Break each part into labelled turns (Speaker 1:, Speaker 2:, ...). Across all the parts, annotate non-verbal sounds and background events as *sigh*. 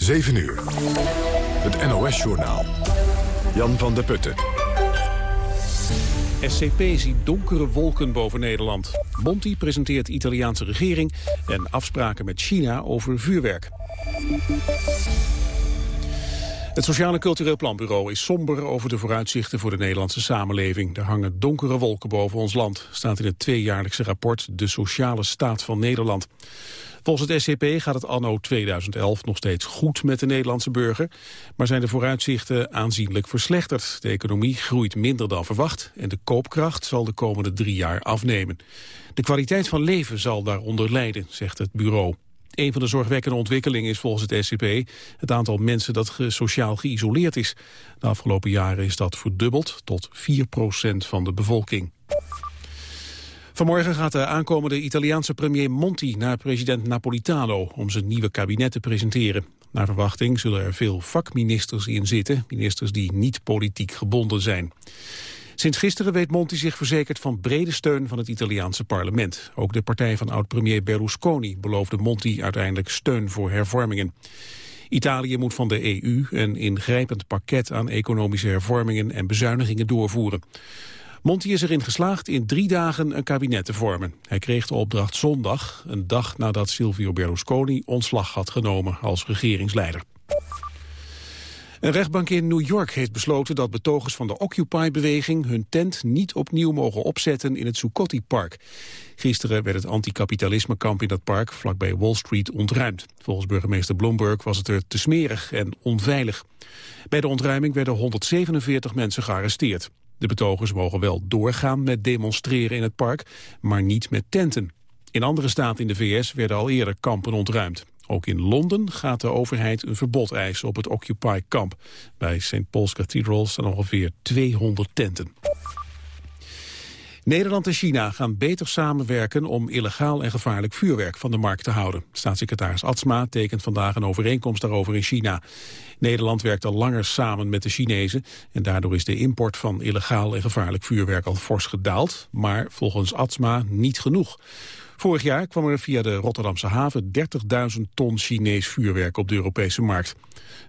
Speaker 1: 7 uur. Het NOS-journaal. Jan van der Putten.
Speaker 2: SCP ziet donkere wolken boven Nederland. Monti presenteert Italiaanse regering en afspraken met China over vuurwerk. Het Sociaal en Cultureel Planbureau is somber over de vooruitzichten voor de Nederlandse samenleving. Er hangen donkere wolken boven ons land, staat in het tweejaarlijkse rapport De Sociale Staat van Nederland. Volgens het SCP gaat het anno 2011 nog steeds goed met de Nederlandse burger, maar zijn de vooruitzichten aanzienlijk verslechterd. De economie groeit minder dan verwacht en de koopkracht zal de komende drie jaar afnemen. De kwaliteit van leven zal daaronder lijden, zegt het bureau. Een van de zorgwekkende ontwikkelingen is volgens het SCP het aantal mensen dat sociaal geïsoleerd is. De afgelopen jaren is dat verdubbeld tot 4% van de bevolking. Vanmorgen gaat de aankomende Italiaanse premier Monti naar president Napolitano om zijn nieuwe kabinet te presenteren. Naar verwachting zullen er veel vakministers in zitten, ministers die niet politiek gebonden zijn. Sinds gisteren weet Monti zich verzekerd van brede steun van het Italiaanse parlement. Ook de partij van oud-premier Berlusconi beloofde Monti uiteindelijk steun voor hervormingen. Italië moet van de EU een ingrijpend pakket aan economische hervormingen en bezuinigingen doorvoeren. Monti is erin geslaagd in drie dagen een kabinet te vormen. Hij kreeg de opdracht zondag, een dag nadat Silvio Berlusconi ontslag had genomen als regeringsleider. Een rechtbank in New York heeft besloten dat betogers van de Occupy-beweging hun tent niet opnieuw mogen opzetten in het Zuccotti-park. Gisteren werd het anticapitalisme-kamp in dat park vlakbij Wall Street ontruimd. Volgens burgemeester Bloomberg was het er te smerig en onveilig. Bij de ontruiming werden 147 mensen gearresteerd. De betogers mogen wel doorgaan met demonstreren in het park, maar niet met tenten. In andere staten in de VS werden al eerder kampen ontruimd. Ook in Londen gaat de overheid een verbod eisen op het Occupy-kamp. Bij St. Paul's Cathedral staan ongeveer 200 tenten. Nederland en China gaan beter samenwerken om illegaal en gevaarlijk vuurwerk van de markt te houden. Staatssecretaris Atsma tekent vandaag een overeenkomst daarover in China. Nederland werkt al langer samen met de Chinezen en daardoor is de import van illegaal en gevaarlijk vuurwerk al fors gedaald, maar volgens Atsma niet genoeg. Vorig jaar kwam er via de Rotterdamse haven 30.000 ton Chinees vuurwerk op de Europese markt.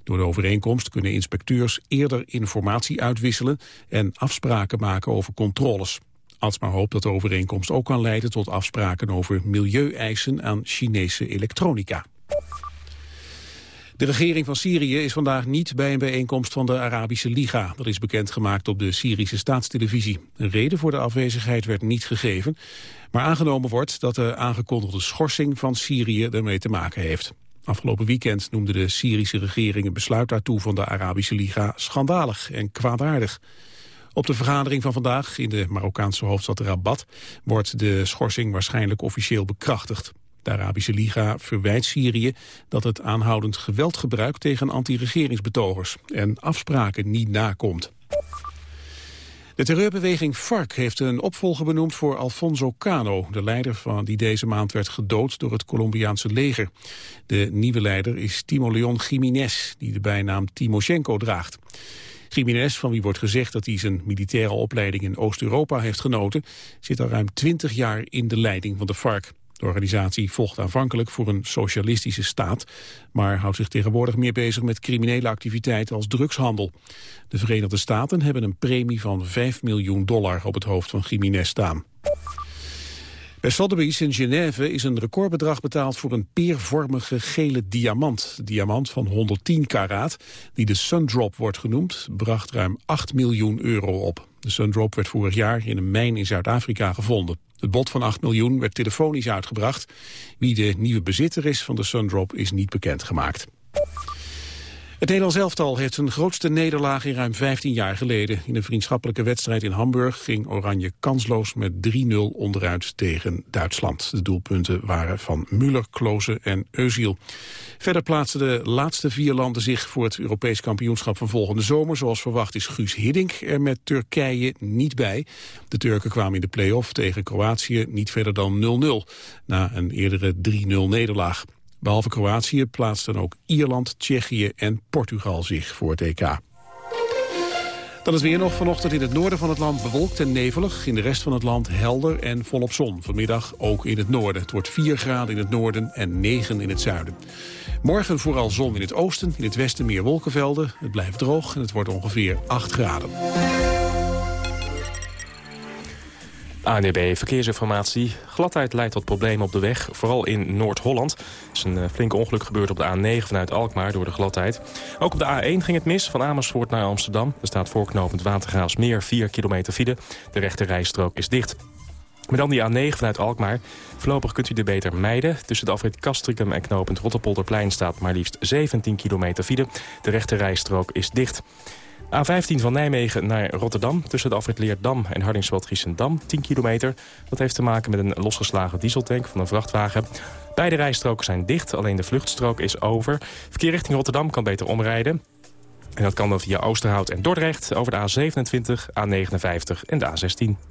Speaker 2: Door de overeenkomst kunnen inspecteurs eerder informatie uitwisselen en afspraken maken over controles. Atsma hoopt dat de overeenkomst ook kan leiden tot afspraken over milieueisen aan Chinese elektronica. De regering van Syrië is vandaag niet bij een bijeenkomst van de Arabische Liga. Dat is bekendgemaakt op de Syrische staatstelevisie. Een reden voor de afwezigheid werd niet gegeven. Maar aangenomen wordt dat de aangekondigde schorsing van Syrië ermee te maken heeft. Afgelopen weekend noemde de Syrische regering een besluit daartoe van de Arabische Liga schandalig en kwaadaardig. Op de vergadering van vandaag in de Marokkaanse hoofdstad Rabat wordt de schorsing waarschijnlijk officieel bekrachtigd. De Arabische Liga verwijt Syrië dat het aanhoudend geweld gebruikt tegen anti-regeringsbetogers en afspraken niet nakomt. De terreurbeweging FARC heeft een opvolger benoemd voor Alfonso Cano, de leider van die deze maand werd gedood door het Colombiaanse leger. De nieuwe leider is Timo Leon Jiménez, die de bijnaam Timoshenko draagt. Jiménez, van wie wordt gezegd dat hij zijn militaire opleiding in Oost-Europa heeft genoten, zit al ruim twintig jaar in de leiding van de FARC. De organisatie vocht aanvankelijk voor een socialistische staat, maar houdt zich tegenwoordig meer bezig met criminele activiteiten als drugshandel. De Verenigde Staten hebben een premie van 5 miljoen dollar op het hoofd van Jiménez staan. Bij Sotheby's in Genève is een recordbedrag betaald voor een peervormige gele diamant. Diamant van 110 karaat, die de Sundrop wordt genoemd, bracht ruim 8 miljoen euro op. De Sundrop werd vorig jaar in een mijn in Zuid-Afrika gevonden. Het bod van 8 miljoen werd telefonisch uitgebracht. Wie de nieuwe bezitter is van de Sundrop is niet bekendgemaakt. Het Nederlands elftal heeft zijn grootste nederlaag in ruim 15 jaar geleden. In een vriendschappelijke wedstrijd in Hamburg ging Oranje kansloos met 3-0 onderuit tegen Duitsland. De doelpunten waren van Müller, Klose en Eusiel. Verder plaatsten de laatste vier landen zich voor het Europees kampioenschap van volgende zomer. Zoals verwacht is Guus Hiddink er met Turkije niet bij. De Turken kwamen in de play-off tegen Kroatië niet verder dan 0-0 na een eerdere 3-0 nederlaag. Behalve Kroatië plaatsten ook Ierland, Tsjechië en Portugal zich voor het EK. Dan is weer nog vanochtend in het noorden van het land bewolkt en nevelig. In de rest van het land helder en volop zon. Vanmiddag ook in het noorden. Het wordt 4 graden in het noorden en 9 in het zuiden. Morgen vooral zon in het oosten, in het westen meer wolkenvelden. Het blijft droog en het wordt ongeveer 8 graden.
Speaker 3: ANDB Verkeersinformatie. Gladheid leidt tot problemen op de weg, vooral in Noord-Holland. Er is een uh, flink ongeluk gebeurd op de A9 vanuit Alkmaar door de gladheid. Ook op de A1 ging het mis, van Amersfoort naar Amsterdam. Er staat voorknopend Watergraafsmeer 4 kilometer file. De rechte rijstrook is dicht. Maar dan die A9 vanuit Alkmaar. Voorlopig kunt u er beter mijden. Tussen de afrit Castricum en knopend Rotterpolderplein staat maar liefst 17 kilometer file. De rechte rijstrook is dicht. A15 van Nijmegen naar Rotterdam. Tussen de afrit Leerdam en Hardingsveld-Giessendam. 10 kilometer. Dat heeft te maken met een losgeslagen dieseltank van een vrachtwagen. Beide rijstroken zijn dicht, alleen de vluchtstrook is over. Verkeer richting Rotterdam kan beter omrijden. En dat kan dan via Oosterhout en Dordrecht over de A27, A59 en de A16.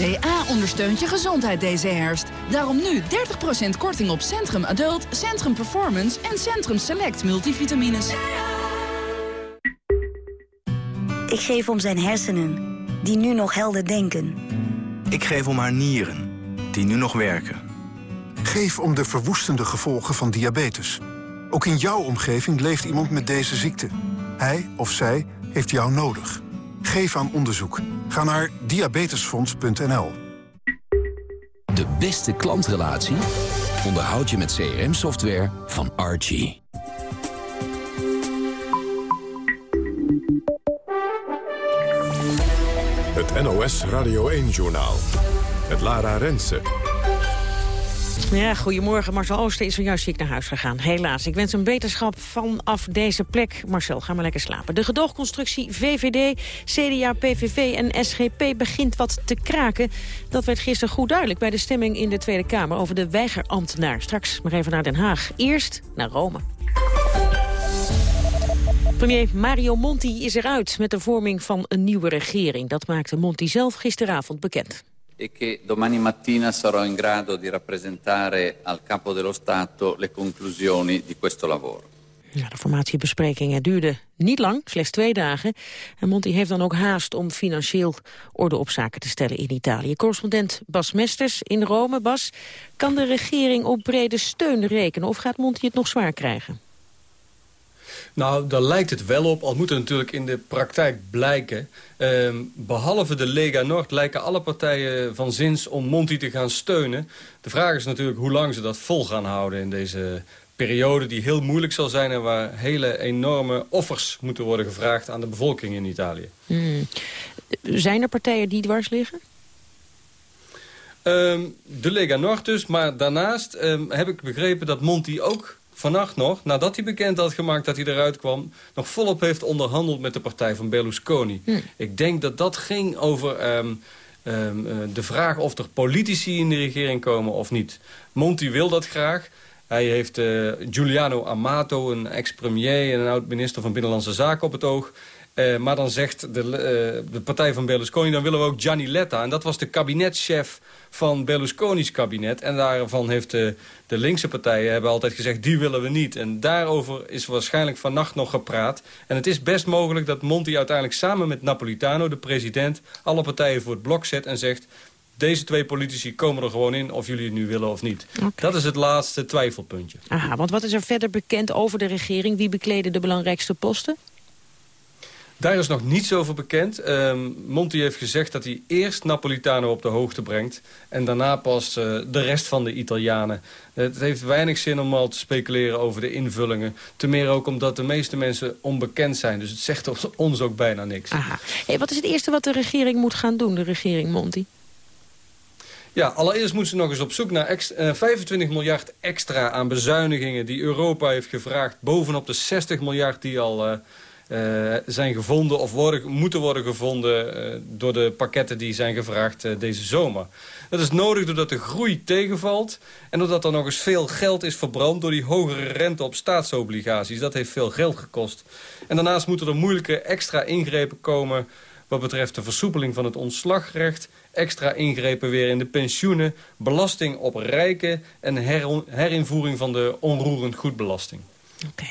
Speaker 4: DA ondersteunt je gezondheid deze herfst. Daarom nu 30% korting op Centrum Adult, Centrum Performance en Centrum Select multivitamines.
Speaker 5: Ik geef om zijn hersenen, die nu nog helder denken.
Speaker 6: Ik geef om haar nieren, die nu nog werken.
Speaker 7: Geef om de verwoestende gevolgen van diabetes. Ook in jouw omgeving leeft iemand met deze ziekte. Hij of zij heeft jou nodig. Geef aan onderzoek. Ga naar diabetesfonds.nl.
Speaker 8: De beste klantrelatie onderhoud je met CRM-software van Archie.
Speaker 1: Het NOS Radio 1-journaal. Het Lara Rensen.
Speaker 9: Ja, goedemorgen. Marcel Ooster is zojuist ziek naar huis gegaan. Helaas. Ik wens hem beterschap vanaf deze plek. Marcel, ga maar lekker slapen. De gedoogconstructie VVD, CDA, PVV en SGP begint wat te kraken. Dat werd gisteren goed duidelijk bij de stemming in de Tweede Kamer... over de weigerambtenaar. Straks maar even naar Den Haag. Eerst naar Rome. Premier Mario Monti is eruit met de vorming van een nieuwe regering. Dat maakte Monti zelf gisteravond bekend.
Speaker 10: E che domani mattina sarò in grado di rappresentare al Capo dello Stato le conclusioni di questo lavoro.
Speaker 9: Ja, de formatiebesprekingen duurden niet lang, slechts twee dagen. En Monti heeft dan ook haast om financieel orde op zaken te stellen in Italië. Correspondent Bas Mesters in Rome. Bas, kan de regering op brede steun rekenen of gaat Monti het nog zwaar krijgen?
Speaker 11: Nou, daar lijkt het wel op, al moet het natuurlijk in de praktijk blijken. Ehm, behalve de Lega Nord lijken alle partijen van zins om Monti te gaan steunen. De vraag is natuurlijk hoe lang ze dat vol gaan houden in deze periode... die heel moeilijk zal zijn en waar hele enorme offers moeten worden gevraagd... aan de bevolking in Italië.
Speaker 9: Hmm. Zijn er partijen die dwars liggen?
Speaker 11: Um, de Lega Nord dus, maar daarnaast um, heb ik begrepen dat Monti ook vannacht nog, nadat hij bekend had gemaakt dat hij eruit kwam... nog volop heeft onderhandeld met de partij van Berlusconi. Hm. Ik denk dat dat ging over um, um, de vraag of er politici in de regering komen of niet. Monti wil dat graag. Hij heeft uh, Giuliano Amato, een ex-premier en een oud-minister van Binnenlandse Zaken op het oog... Uh, maar dan zegt de, uh, de partij van Berlusconi, dan willen we ook Gianni Letta. En dat was de kabinetchef van Berlusconi's kabinet. En daarvan heeft de, de linkse partijen hebben altijd gezegd, die willen we niet. En daarover is waarschijnlijk vannacht nog gepraat. En het is best mogelijk dat Monti uiteindelijk samen met Napolitano, de president... alle partijen voor het blok zet en zegt... Deze twee politici komen er gewoon in, of jullie het nu willen of niet. Okay. Dat is het laatste twijfelpuntje.
Speaker 9: Aha, want wat is er verder bekend over de regering? Wie bekleden de belangrijkste posten?
Speaker 11: Daar is nog niets over bekend. Um, Monti heeft gezegd dat hij eerst Napolitano op de hoogte brengt... en daarna pas uh, de rest van de Italianen. Het heeft weinig zin om al te speculeren over de invullingen. Te meer ook omdat de meeste mensen onbekend zijn. Dus het zegt ons ook bijna niks.
Speaker 9: Aha. Hey, wat is het eerste wat de regering moet gaan doen, de regering Monti?
Speaker 11: Ja, allereerst moeten ze nog eens op zoek naar extra, uh, 25 miljard extra aan bezuinigingen... die Europa heeft gevraagd bovenop de 60 miljard die al... Uh, zijn gevonden of moeten worden gevonden uh, door de pakketten die zijn gevraagd uh, deze zomer. Dat is nodig doordat de groei tegenvalt en doordat er nog eens veel geld is verbrand door die hogere rente op staatsobligaties. Dat heeft veel geld gekost. En daarnaast moeten er moeilijke extra ingrepen komen wat betreft de versoepeling van het ontslagrecht... extra ingrepen weer in de pensioenen, belasting op rijken... en herinvoering van de onroerend goedbelasting.
Speaker 9: Oké,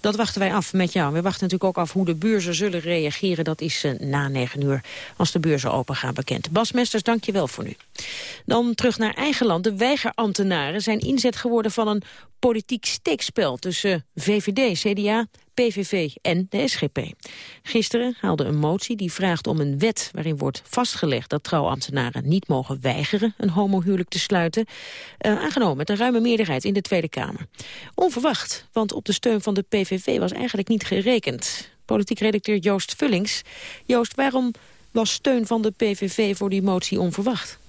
Speaker 9: dat wachten wij af met jou. We wachten natuurlijk ook af hoe de beurzen zullen reageren. Dat is uh, na negen uur als de beurzen open gaan bekend. Bas Mesters, dank je wel voor nu. Dan terug naar eigen land. De weigerambtenaren zijn inzet geworden van een politiek steekspel... tussen VVD, CDA, PVV en de SGP. Gisteren haalde een motie die vraagt om een wet waarin wordt vastgelegd dat trouwambtenaren niet mogen weigeren een homohuwelijk te sluiten, uh, aangenomen met een ruime meerderheid in de Tweede Kamer. Onverwacht, want op de steun van de PVV was eigenlijk niet gerekend. Politiek redacteur Joost Vullings. Joost, waarom was steun van de PVV voor die motie onverwacht?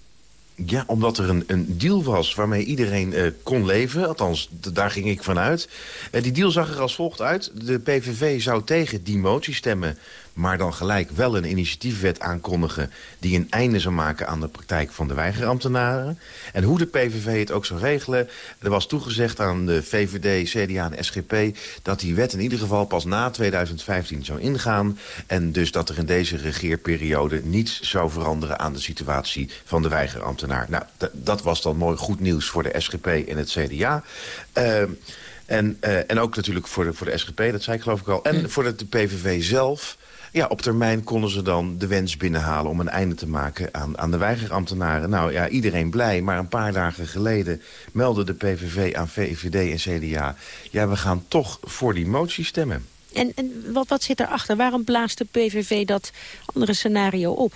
Speaker 12: Ja, omdat er een, een deal was waarmee iedereen uh, kon leven. Althans, daar ging ik vanuit. Uh, die deal zag er als volgt uit. De PVV zou tegen die motie stemmen maar dan gelijk wel een initiatiefwet aankondigen... die een einde zou maken aan de praktijk van de weigerambtenaren. En hoe de PVV het ook zou regelen... er was toegezegd aan de VVD, CDA en SGP... dat die wet in ieder geval pas na 2015 zou ingaan... en dus dat er in deze regeerperiode niets zou veranderen... aan de situatie van de weigerambtenaar. Nou, dat was dan mooi goed nieuws voor de SGP en het CDA... Uh, en, uh, en ook natuurlijk voor de, voor de SGP, dat zei ik geloof ik al. En voor de, de PVV zelf ja, op termijn konden ze dan de wens binnenhalen om een einde te maken aan, aan de weigerambtenaren. Nou ja, iedereen blij, maar een paar dagen geleden meldde de PVV aan VVD en CDA... ja, we gaan toch voor die motie stemmen.
Speaker 9: En, en wat, wat zit erachter? Waarom blaast de PVV dat andere scenario op?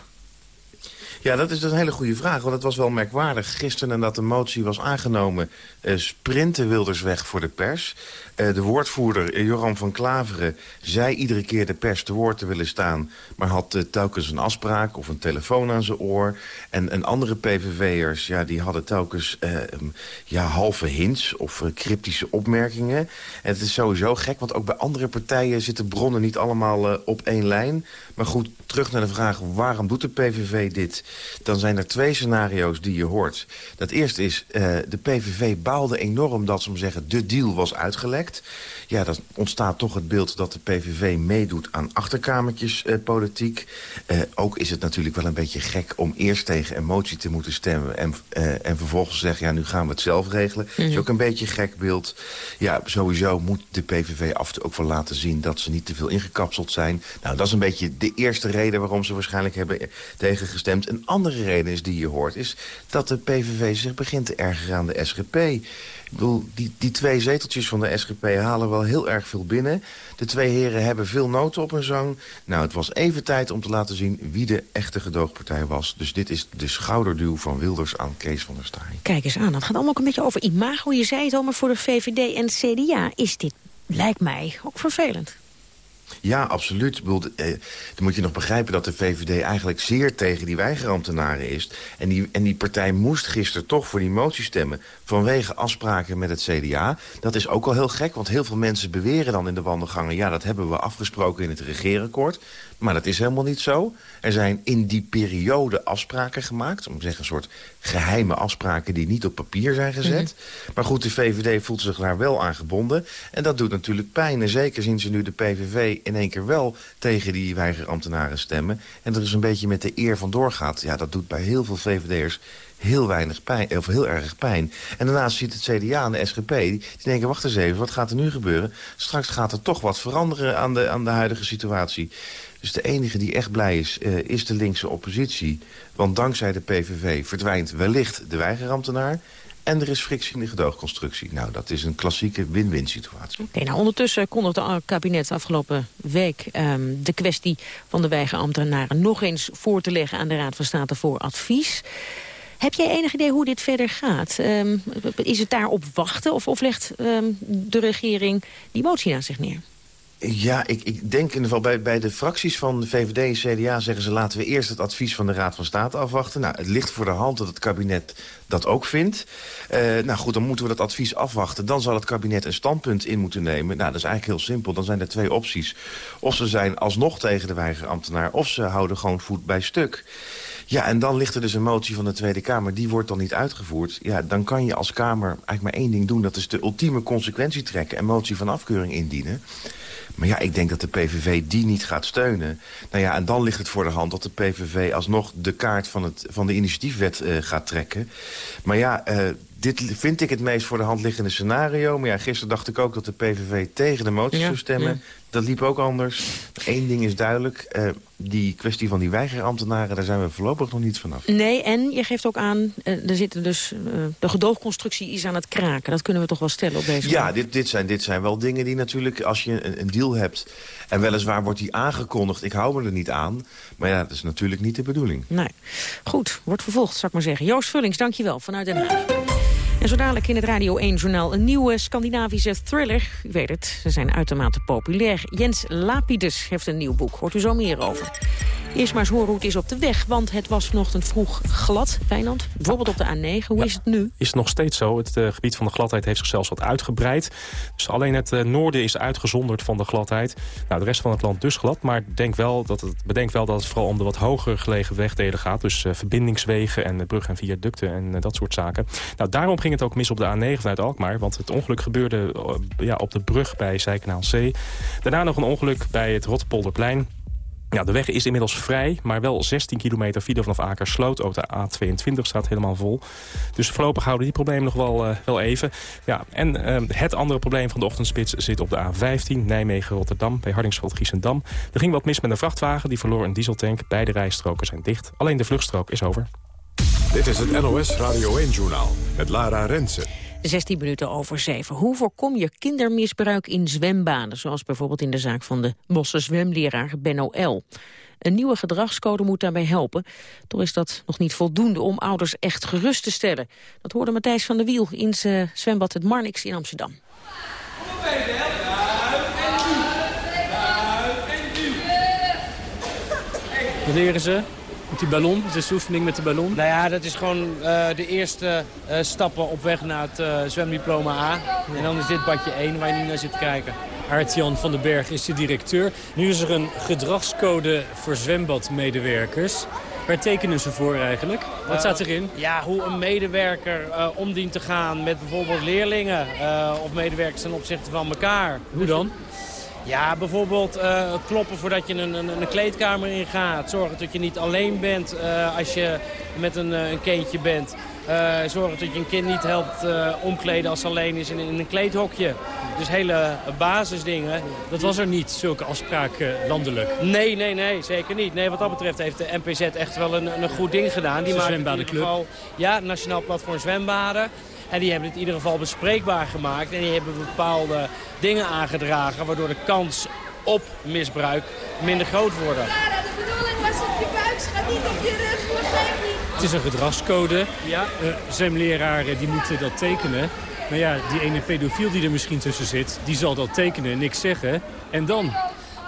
Speaker 12: Ja, dat is dus een hele goede vraag. Want het was wel merkwaardig. Gisteren nadat de motie was aangenomen... Uh, sprinten Wilders weg voor de pers. Uh, de woordvoerder uh, Joram van Klaveren zei iedere keer de pers te woord te willen staan... maar had uh, telkens een afspraak of een telefoon aan zijn oor. En, en andere PVV'ers ja, die hadden telkens ja, halve hints of cryptische opmerkingen. En het is sowieso gek, want ook bij andere partijen zitten bronnen niet allemaal op één lijn. Maar goed, terug naar de vraag waarom doet de PVV dit? Dan zijn er twee scenario's die je hoort. Dat eerste is, de PVV baalde enorm dat ze zeggen de deal was ja, dan ontstaat toch het beeld dat de PVV meedoet aan achterkamertjespolitiek. Eh, uh, ook is het natuurlijk wel een beetje gek om eerst tegen een motie te moeten stemmen... en, uh, en vervolgens zeggen, ja, nu gaan we het zelf regelen. Dat is ook een beetje een gek beeld. Ja, sowieso moet de PVV af en toe ook wel laten zien... dat ze niet te veel ingekapseld zijn. Nou, dat is een beetje de eerste reden waarom ze waarschijnlijk hebben tegengestemd. Een andere reden is die je hoort, is dat de PVV zich begint te ergeren aan de SGP... Ik bedoel, die, die twee zeteltjes van de SGP halen wel heel erg veel binnen. De twee heren hebben veel noten op hun zang. Nou, het was even tijd om te laten zien wie de echte gedoogpartij was. Dus dit is de schouderduw van Wilders aan Kees van der Staaij.
Speaker 9: Kijk eens aan, het gaat allemaal ook een beetje over imago. Je zei het al, maar voor de VVD en CDA is dit, lijkt mij, ook vervelend.
Speaker 12: Ja, absoluut. Bedoel, eh, dan moet je nog begrijpen dat de VVD eigenlijk zeer tegen die weigerambtenaren is. En die, en die partij moest gisteren toch voor die motie stemmen... vanwege afspraken met het CDA. Dat is ook al heel gek, want heel veel mensen beweren dan in de wandelgangen... ja, dat hebben we afgesproken in het regeerakkoord. Maar dat is helemaal niet zo. Er zijn in die periode afspraken gemaakt. Om te zeggen, een soort geheime afspraken die niet op papier zijn gezet. Mhm. Maar goed, de VVD voelt zich daar wel aan gebonden. En dat doet natuurlijk pijn. En zeker zien ze nu de PVV in één keer wel tegen die weigerambtenaren stemmen. En er dus een beetje met de eer van doorgaat. Ja, dat doet bij heel veel VVD'ers heel weinig pijn, of heel erg pijn. En daarnaast ziet het CDA en de SGP, die denken, wacht eens even, wat gaat er nu gebeuren? Straks gaat er toch wat veranderen aan de, aan de huidige situatie. Dus de enige die echt blij is, uh, is de linkse oppositie. Want dankzij de PVV verdwijnt wellicht de weigerambtenaar... En er is frictie in de gedoogconstructie. Nou, dat is een klassieke win-win situatie.
Speaker 9: Oké, nou ondertussen kondigde het kabinet afgelopen week... Um, de kwestie van de weigerambtenaren nog eens voor te leggen... aan de Raad van State voor advies. Heb jij enig idee hoe dit verder gaat? Um, is het daarop wachten of, of legt um, de regering die motie aan zich neer?
Speaker 12: Ja, ik, ik denk in ieder geval bij, bij de fracties van VVD en CDA zeggen ze... laten we eerst het advies van de Raad van State afwachten. Nou, het ligt voor de hand dat het kabinet dat ook vindt. Uh, nou goed, dan moeten we dat advies afwachten. Dan zal het kabinet een standpunt in moeten nemen. Nou, dat is eigenlijk heel simpel. Dan zijn er twee opties. Of ze zijn alsnog tegen de weigerambtenaar... of ze houden gewoon voet bij stuk. Ja, en dan ligt er dus een motie van de Tweede Kamer. Die wordt dan niet uitgevoerd. Ja, dan kan je als Kamer eigenlijk maar één ding doen. Dat is de ultieme consequentie trekken en motie van afkeuring indienen. Maar ja, ik denk dat de PVV die niet gaat steunen. Nou ja, en dan ligt het voor de hand dat de PVV alsnog de kaart van, het, van de initiatiefwet uh, gaat trekken. Maar ja, uh, dit vind ik het meest voor de hand liggende scenario. Maar ja, gisteren dacht ik ook dat de PVV tegen de motie ja, zou stemmen. Ja. Dat liep ook anders. Eén ding is duidelijk. Uh, die kwestie van die weigerambtenaren, daar zijn we voorlopig nog niet vanaf.
Speaker 9: Nee, en je geeft ook aan, uh, er zitten dus, uh, de gedoogconstructie is aan het kraken. Dat kunnen we toch wel stellen op deze
Speaker 12: Ja, dit, dit, zijn, dit zijn wel dingen die natuurlijk, als je een, een deal hebt... en weliswaar wordt die aangekondigd, ik hou me er niet aan... maar ja, dat is natuurlijk niet de bedoeling.
Speaker 9: Nee. Goed, wordt vervolgd, zou ik maar zeggen. Joost Vullings, dankjewel, vanuit Den Haag. En zo dadelijk in het Radio 1-journaal een nieuwe Scandinavische thriller. U weet het, ze zijn uitermate populair. Jens Lapidus heeft een nieuw boek, hoort u zo meer over. Eerst maar eens horen hoe het is op de weg, want het was vanochtend vroeg glad, Wijnand. Bijvoorbeeld op de A9, hoe ja, is het nu?
Speaker 3: Is het nog steeds zo. Het uh, gebied van de gladheid heeft zich zelfs wat uitgebreid. Dus alleen het uh, noorden is uitgezonderd van de gladheid. Nou, de rest van het land dus glad, maar denk wel dat het, bedenk wel dat het vooral om de wat hoger gelegen wegdelen gaat. Dus uh, verbindingswegen en bruggen en viaducten en dat soort zaken. Nou, daarom ging het ook mis op de A9 vanuit Alkmaar, want het ongeluk gebeurde ja, op de brug bij Zijkanaal C. Daarna nog een ongeluk bij het Rotterpolderplein. Ja, de weg is inmiddels vrij, maar wel 16 kilometer file vanaf Akersloot. Ook de A22 staat helemaal vol. Dus voorlopig houden die problemen nog wel, uh, wel even. Ja, en uh, het andere probleem van de ochtendspits zit op de A15, Nijmegen-Rotterdam, bij Hardingsveld-Giessendam. Er ging wat mis met een vrachtwagen, die verloor een dieseltank. Beide rijstroken zijn dicht. Alleen de vluchtstrook is over.
Speaker 1: Dit is het NOS Radio 1-journaal met Lara Rensen.
Speaker 9: 16 minuten over 7. Hoe voorkom je kindermisbruik in zwembaden? Zoals bijvoorbeeld in de zaak van de Bosse zwemleraar Benno L. Een nieuwe gedragscode moet daarbij helpen. Toch is dat nog niet voldoende om ouders echt gerust te stellen. Dat hoorde Matthijs van der Wiel in zijn zwembad het Marnix in Amsterdam.
Speaker 13: Wat leren ze? Met die ballon, het is oefening met de ballon?
Speaker 14: Nou ja, dat is gewoon uh, de eerste uh, stappen op weg naar het uh, zwemdiploma A. En dan is dit badje 1 waar je nu naar zit te kijken.
Speaker 13: Aart-Jan van den Berg is de directeur. Nu is er een gedragscode voor zwembadmedewerkers. Waar tekenen ze voor eigenlijk? Wat staat erin?
Speaker 14: ja, hoe een medewerker om dient te gaan met bijvoorbeeld leerlingen of medewerkers ten opzichte van elkaar.
Speaker 13: Hoe dan?
Speaker 14: Ja, bijvoorbeeld uh, kloppen voordat je een, een, een, kleedkamer ingaat. Zorgen dat je niet alleen bent uh, als je met een, uh, een kindje bent. zorgen dat je een kind niet helpt omkleden als ze alleen is in, in, een kleedhokje. Dus hele basisdingen.
Speaker 13: Dat was er niet, zulke afspraken landelijk?
Speaker 14: Nee, nee, nee, zeker niet. Nee, wat dat betreft heeft de NPZ echt wel een, een goed ding gedaan.
Speaker 13: Die maakt zwembadenclub? Geval,
Speaker 14: ja, Nationaal Platform Zwembaden. En die hebben het in ieder geval bespreekbaar gemaakt. En die hebben bepaalde dingen aangedragen... waardoor de kans op misbruik minder groot wordt.
Speaker 15: Ja, de bedoeling was op je buik, gaat niet op je rug, begrijp niet.
Speaker 13: Het is een gedragscode. Ja. Uh, zwemleraren die moeten dat tekenen. Maar ja, die ene pedofiel die er misschien tussen zit, die zal dat tekenen, niks zeggen. En dan?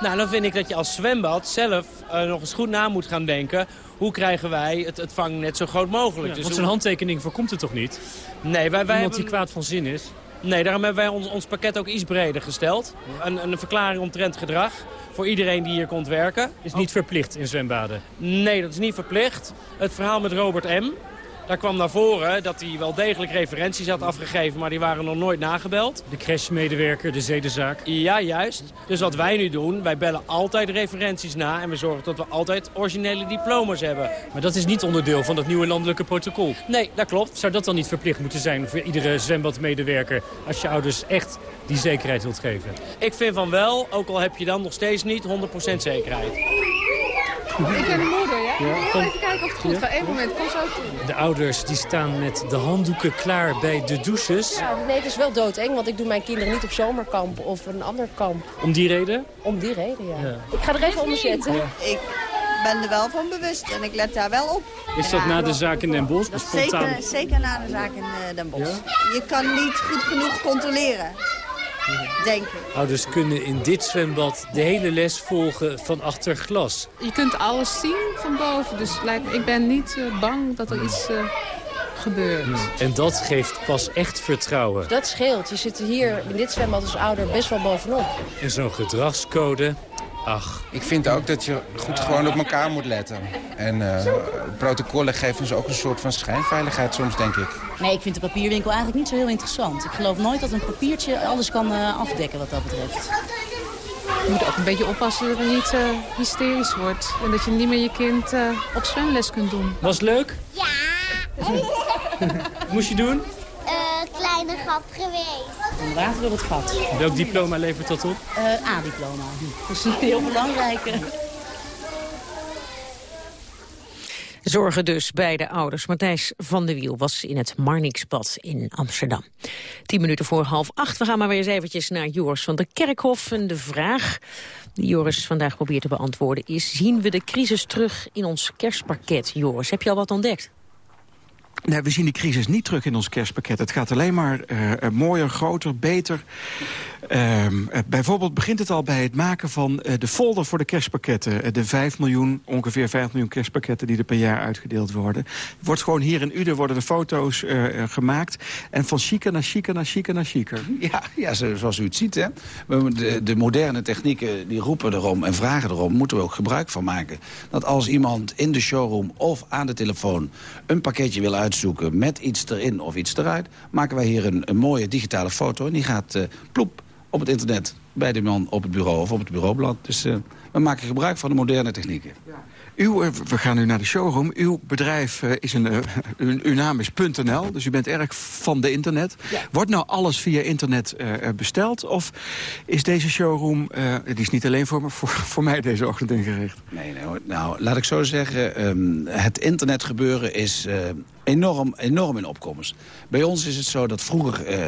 Speaker 14: Nou, dan vind ik dat je als zwembad zelf uh, nog eens goed na moet gaan denken hoe krijgen wij het, het vang net zo groot mogelijk.
Speaker 13: Ja, dus want zo'n handtekening voorkomt het toch niet?
Speaker 14: Nee, wij, wij
Speaker 13: Iemand die kwaad van zin is?
Speaker 14: Nee, daarom hebben wij ons, ons pakket ook iets breder gesteld. Een, een verklaring omtrent gedrag voor iedereen die hier komt werken.
Speaker 13: Is niet verplicht in zwembaden?
Speaker 14: Nee, dat is niet verplicht. Het verhaal met Robert M. Daar kwam naar voren dat hij wel degelijk referenties had afgegeven, maar die waren nog nooit nagebeld.
Speaker 13: De crashmedewerker, de zedenzaak?
Speaker 14: Ja, juist. Dus wat wij nu doen, wij bellen altijd referenties na en we zorgen dat we altijd originele diploma's hebben.
Speaker 13: Maar dat is niet onderdeel van dat nieuwe landelijke protocol?
Speaker 14: Nee, dat klopt.
Speaker 13: Zou dat dan niet verplicht moeten zijn voor iedere zwembadmedewerker als je ouders echt die zekerheid wilt geven?
Speaker 14: Ik vind van wel, ook al heb je dan nog steeds niet 100% zekerheid.
Speaker 16: Ik ben de moeder, ja? ja Even kijken of het goed gaat. Eén moment, kom zo
Speaker 13: De ouders die staan met de handdoeken klaar bij de douches.
Speaker 16: Ja, nee, het is wel doodeng, want ik doe mijn kinderen niet op zomerkamp of een ander kamp.
Speaker 13: Om die reden?
Speaker 16: Om die reden, ja. ja. Ik ga er even onder zitten. Ja.
Speaker 17: Ik ben er wel van bewust en ik let daar wel op.
Speaker 13: Is dat na de zaak in Den Bosch?
Speaker 17: Zeker, zeker na de zaak in Den Bosch. Je kan niet goed genoeg controleren *laughs* denk ik.
Speaker 13: Ouders kunnen in dit zwembad de hele les volgen van achter glas.
Speaker 16: Je kunt alles zien van boven, dus lijkt me- ik ben niet eh, bang dat er iets eh, gebeurt.
Speaker 13: En dat geeft pas echt vertrouwen.
Speaker 18: Dat scheelt. Je zit hier in dit zwembad als ouder best wel bovenop.
Speaker 13: En zo'n gedragscode, ach.
Speaker 19: Ik vind ook dat je goed gewoon op elkaar moet letten. En eh, protocollen geven ons ook een soort van schijnveiligheid soms, denk ik.
Speaker 20: Nee, ik vind de papierwinkel eigenlijk niet zo heel interessant. Ik geloof nooit dat een papiertje alles kan eh, afdekken wat dat betreft.
Speaker 16: Je moet ook een beetje oppassen dat het niet eh, hysterisch wordt. En dat je niet meer je kind eh, op zwemles kunt doen.
Speaker 13: Was het leuk?
Speaker 15: Ja.
Speaker 13: Moest je doen?
Speaker 15: Eh, kleine grap geweest.
Speaker 20: Een water door het gat.
Speaker 13: Welk diploma levert dat op?
Speaker 20: Eh, A-diploma. Dat is een heel belangrijke.
Speaker 9: Zorgen dus bij de ouders. Matthijs van de Wiel was in het Marnixbad in Amsterdam. Tien minuten voor half acht. We gaan maar weer eens eventjes naar Joris van der Kerkhof. En de vraag die Joris vandaag probeert te beantwoorden is... zien we de crisis terug in ons kerstpakket? Joris, heb je al wat ontdekt?
Speaker 21: We zien die crisis niet terug in ons kerstpakket. Het gaat alleen maar uh, mooier, groter, beter. Uh, bijvoorbeeld begint het al bij het maken van de folder voor de kerstpakketten. de 5 miljoen, ongeveer 5 miljoen kerstpakketten die er per jaar uitgedeeld worden. Wordt gewoon hier in Uden worden de foto's gemaakt. En van chiquer naar chiquer naar chiquer naar chiquer. *laughs*
Speaker 22: Ja, ja zoals u het ziet. Hè. De, de moderne technieken die roepen erom en vragen erom. Moeten we ook gebruik van maken. Dat als iemand in de showroom of aan de telefoon een pakketje wil uitzoeken met iets erin of iets eruit... maken wij hier een, een mooie digitale foto en die gaat uh, ploep op het internet... bij de man op het bureau of op het bureaublad. Dus uh, we maken gebruik van de moderne technieken. Ja.
Speaker 21: Uw, we gaan nu naar de showroom. Uw bedrijf uh, is een... Uh, uw, uw, naam is .nl, dus u bent erg van de internet. Ja. Wordt nou alles via internet uh, besteld? Of is deze showroom... het is niet alleen voor, me, voor, voor mij deze ochtend ingericht?
Speaker 22: Nee, nee nou, laat ik zo zeggen. Um, het internetgebeuren is enorm, enorm in opkomst. Bij ons is het zo dat vroeger eh,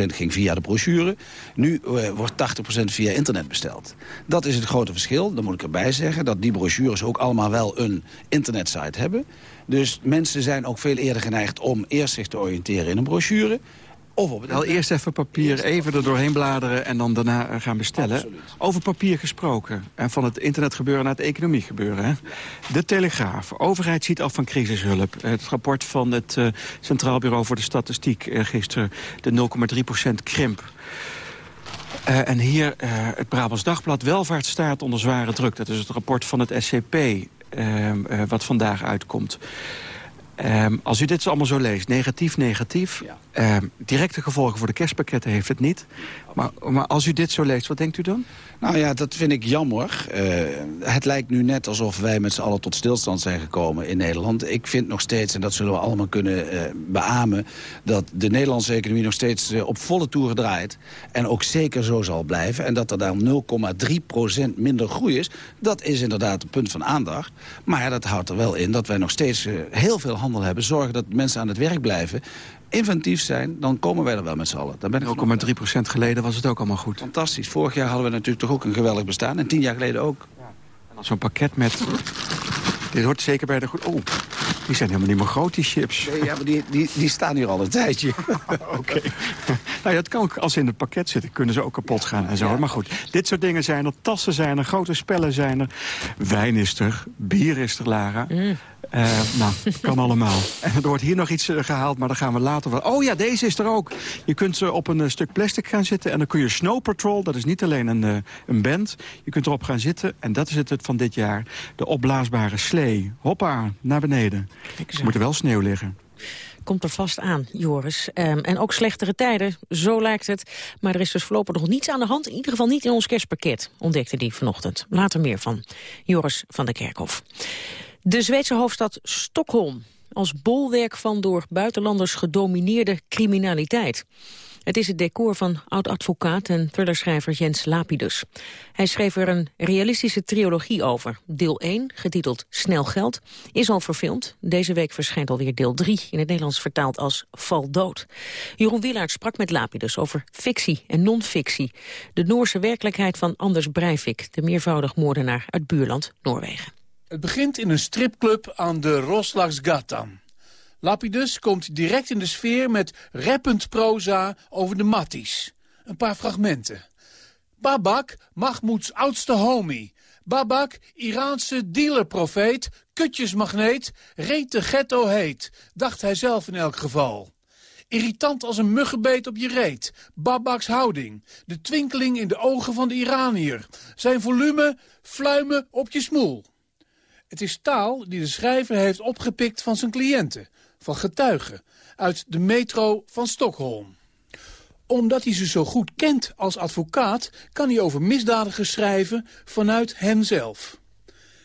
Speaker 22: 80% ging via de brochure. Nu eh, wordt 80% via internet besteld. Dat is het grote verschil. Dan moet ik erbij zeggen dat die brochures ook allemaal wel een internetsite hebben. Dus mensen zijn ook veel eerder geneigd om eerst zich te oriënteren in een brochure... Of op het
Speaker 21: Wel eerst even papier, even er doorheen bladeren en dan daarna gaan bestellen.
Speaker 22: Absoluut.
Speaker 21: Over papier gesproken. En van het internet gebeuren naar het economie gebeuren. Hè? De Telegraaf. Overheid ziet af van crisishulp. Het rapport van het uh, Centraal Bureau voor de Statistiek uh, gisteren. De 0,3% krimp. Uh, en hier het Brabants Dagblad. Welvaartsstaat onder zware druk. Dat is het rapport van het SCP uh, wat vandaag uitkomt. Um, als u dit allemaal zo leest, negatief, negatief... Ja. Um, directe gevolgen voor de kerstpakketten heeft het niet. Maar, als u dit zo leest, wat denkt u dan?
Speaker 22: Nou ja, dat vind ik jammer. Uh, het lijkt nu net alsof wij met z'n allen tot stilstand zijn gekomen in Nederland. Ik vind nog steeds, en dat zullen we allemaal kunnen uh, beamen... dat de Nederlandse economie nog steeds uh, op volle toeren draait. En ook zeker zo zal blijven. En dat er dan 0,3% minder groei is. Dat is inderdaad een punt van aandacht. Maar dat houdt er wel in dat wij nog steeds heel veel handel hebben. Zorgen dat mensen aan het werk blijven inventief zijn, dan komen wij er wel met z'n allen.
Speaker 21: 0,3 procent geleden was het ook allemaal goed.
Speaker 22: Fantastisch. Vorig jaar hadden we natuurlijk toch ook een geweldig bestaan. En tien jaar geleden ook.
Speaker 21: Ja. En zo'n pakket met... Dit hoort zeker bij de goed... Oh, die zijn helemaal niet meer groot, die chips.
Speaker 22: Nee, ja, maar die, die, die staan hier al een tijdje. *laughs*
Speaker 21: Oké. Okay. nou ja, dat kan ook, als ze in het pakket zitten, kunnen ze ook kapot gaan en zo. Ja. Maar goed, dit soort dingen zijn er. Tassen zijn er, grote spellen zijn er. Wijn is er, bier is er, Lara. Mm. Uh, nou, kan allemaal. *laughs* Er wordt hier nog iets uh, gehaald, maar daar gaan we later wel. Oh ja, deze is er ook. Je kunt uh, op een stuk plastic gaan zitten en dan kun je Snow Patrol, dat is niet alleen een, een band. Je kunt erop gaan zitten en dat is het van dit jaar. De opblaasbare slee. Hoppa, naar beneden. Er moet er wel sneeuw liggen
Speaker 9: komt er vast aan, Joris. Um, en ook slechtere tijden, zo lijkt het. Maar er is dus voorlopig nog niets aan de hand. In ieder geval niet in ons kerstpakket, ontdekte die vanochtend. Later meer van Joris van der Kerkhof. De Zweedse hoofdstad Stockholm als bolwerk van door buitenlanders gedomineerde criminaliteit. Het is het decor van oud-advocaat en thrillerschrijver Jens Lapidus. Hij schreef er een realistische trilogie over. Deel 1, getiteld Snel Geld, is al verfilmd. Deze week verschijnt alweer deel 3, in het Nederlands vertaald als Val Dood. Jeroen Willaert sprak met Lapidus over fictie en non-fictie. De Noorse werkelijkheid van Anders Breivik, de meervoudig moordenaar uit buurland Noorwegen.
Speaker 23: Het begint in een stripclub aan de Roslagsgatan. Lapidus komt direct in de sfeer met rappend proza over de matties. een paar fragmenten. Babak, Mahmouds oudste homie. Babak, Iraanse dealerprofeet, kutjesmagneet, reet de ghetto heet, dacht hij zelf in elk geval. Irritant als een muggenbeet op je reet. Babaks houding. De twinkeling in de ogen van de Iranier. Zijn volume, fluimen op je smoel. Het is taal die de schrijver heeft opgepikt van zijn cliënten. Van getuigen. Uit de metro van Stockholm omdat hij ze zo goed kent als advocaat... kan hij over misdadigers schrijven vanuit hemzelf.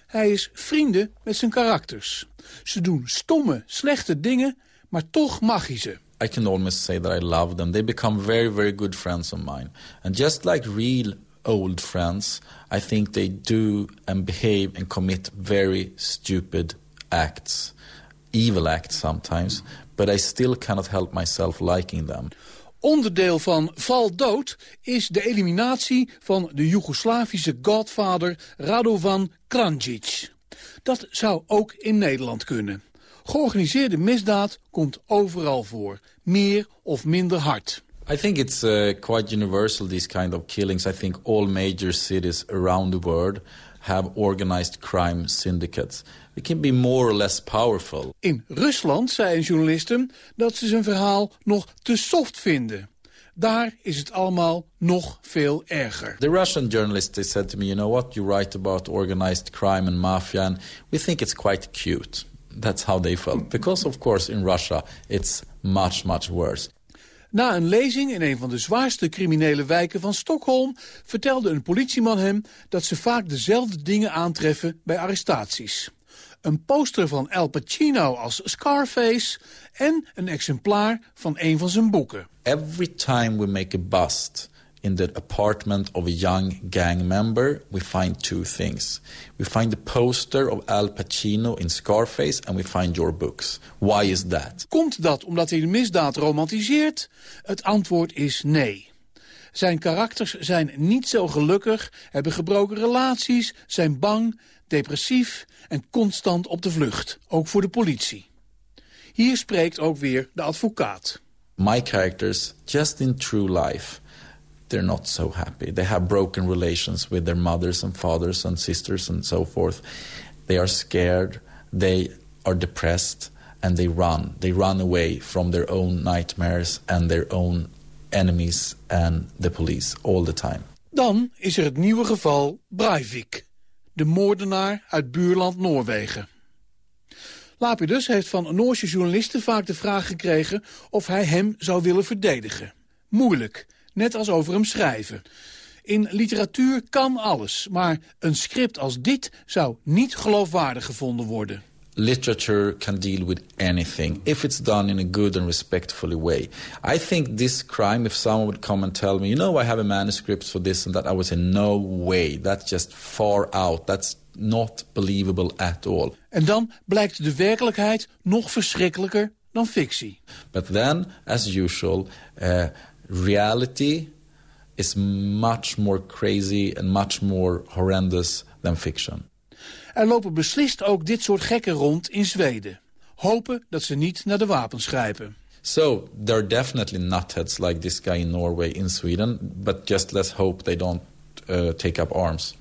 Speaker 23: Hij is vrienden met zijn karakters. Ze doen stomme, slechte dingen, maar toch mag hij ze.
Speaker 24: I can almost say that I love them. They become very, very good friends of mine. And just like real old friends, I think they do and behave and commit very stupid acts. Evil acts sometimes. But I still cannot help myself liking them.
Speaker 23: Onderdeel van Val Dood is de eliminatie van de Joegoslavische godvader Radovan Kranjic. Dat zou ook in Nederland kunnen. Georganiseerde misdaad komt overal voor, meer of minder hard.
Speaker 24: I think it's uh, quite universal, these kind of killings. I think all major cities around the world have organized crime syndicates. They can be more or less powerful.
Speaker 23: In Rusland zei een journaliste dat ze zijn verhaal nog te soft vinden. Daar is het allemaal nog veel erger.
Speaker 24: The Russian journalist they said to me, you know what, you write about organized crime and mafia, and we think it's quite cute. That's how they felt. Because of course in Russia it's much, much worse.
Speaker 23: Na een lezing in een van de zwaarste criminele wijken van Stockholm... vertelde een politieman hem dat ze vaak dezelfde dingen aantreffen bij arrestaties. Een poster van Al Pacino als Scarface en een exemplaar van een van zijn boeken.
Speaker 24: Every time we make a bust in the apartment of a young gang member, we find two things. We find the poster of Al Pacino in Scarface and we find your books. Why is that?
Speaker 23: Komt dat omdat hij de misdaad romantiseert? Het antwoord is nee. Zijn karakters zijn niet zo gelukkig, hebben gebroken relaties, zijn bang, depressief en constant op de vlucht, ook voor de politie. Hier spreekt ook weer de advocaat.
Speaker 24: My characters, just in true life they're not so happy. They have broken relations with their mothers and fathers and sisters and so forth. They are scared, they are depressed, and they run. They run away from their own nightmares and their own enemies and the police all the time.
Speaker 23: Dan is er het nieuwe geval Breivik, de moordenaar uit buurland Noorwegen. Lapidus heeft van Noorse journalisten vaak de vraag gekregen of hij hem zou willen verdedigen. Moeilijk, net als over hem schrijven. In literatuur kan alles, maar een script als dit zou niet geloofwaardig gevonden worden.
Speaker 24: Literature can deal with anything if it's done in a good and respectful way. I think this crime, if someone would come and tell me, you know, I have a manuscript for this and that, I would say, no way, that's just far out. That's not believable at all.
Speaker 23: En dan blijkt de werkelijkheid nog verschrikkelijker dan fictie.
Speaker 24: But then, as usual, uh, reality is much more crazy and much more horrendous than fiction.
Speaker 23: Er lopen beslist ook dit soort gekken rond in Zweden. Hopen dat ze niet naar de wapens grijpen.
Speaker 24: So, there are definitely nutheads like this guy in Norway, in Sweden. But just let's hope they don't uh, take up arms.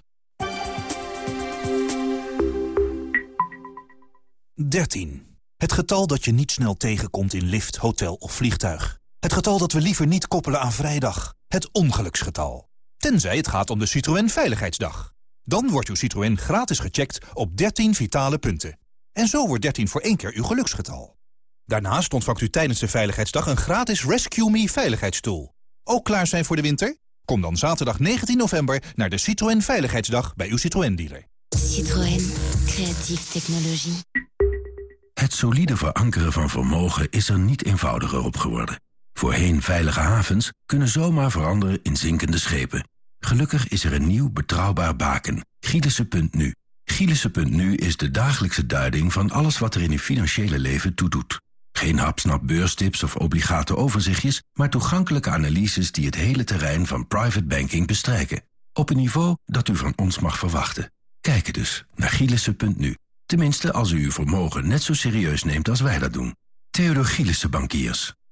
Speaker 25: 13. Het getal dat je niet snel tegenkomt in lift, hotel of vliegtuig. Het getal dat we liever niet koppelen aan vrijdag. Het ongeluksgetal. Tenzij het gaat om de Citroën Veiligheidsdag. Dan wordt uw Citroën gratis gecheckt op 13 vitale punten. En zo wordt 13 voor één keer uw geluksgetal. Daarnaast ontvangt u tijdens de Veiligheidsdag een gratis Rescue Me veiligheidsstoel. Ook klaar zijn voor de winter? Kom dan zaterdag 19 november naar de Citroën Veiligheidsdag bij uw Citroën-dealer.
Speaker 26: Citroën. Creatieve technologie.
Speaker 27: Het solide verankeren van vermogen is er niet eenvoudiger op geworden. Voorheen veilige havens kunnen zomaar veranderen in zinkende schepen. Gelukkig is er een nieuw betrouwbaar baken, Gielissen.nu. Gielissen.nu is de dagelijkse duiding van alles wat er in uw financiële leven toedoet. Geen hapsnap beurstips of obligate overzichtjes, maar toegankelijke analyses die het hele terrein van private banking bestrijken. Op een niveau dat u van ons mag verwachten. Kijk dus naar Gielissen.nu. Tenminste, als u uw vermogen net zo serieus neemt als wij dat doen. Theodor Gielissen Bankiers.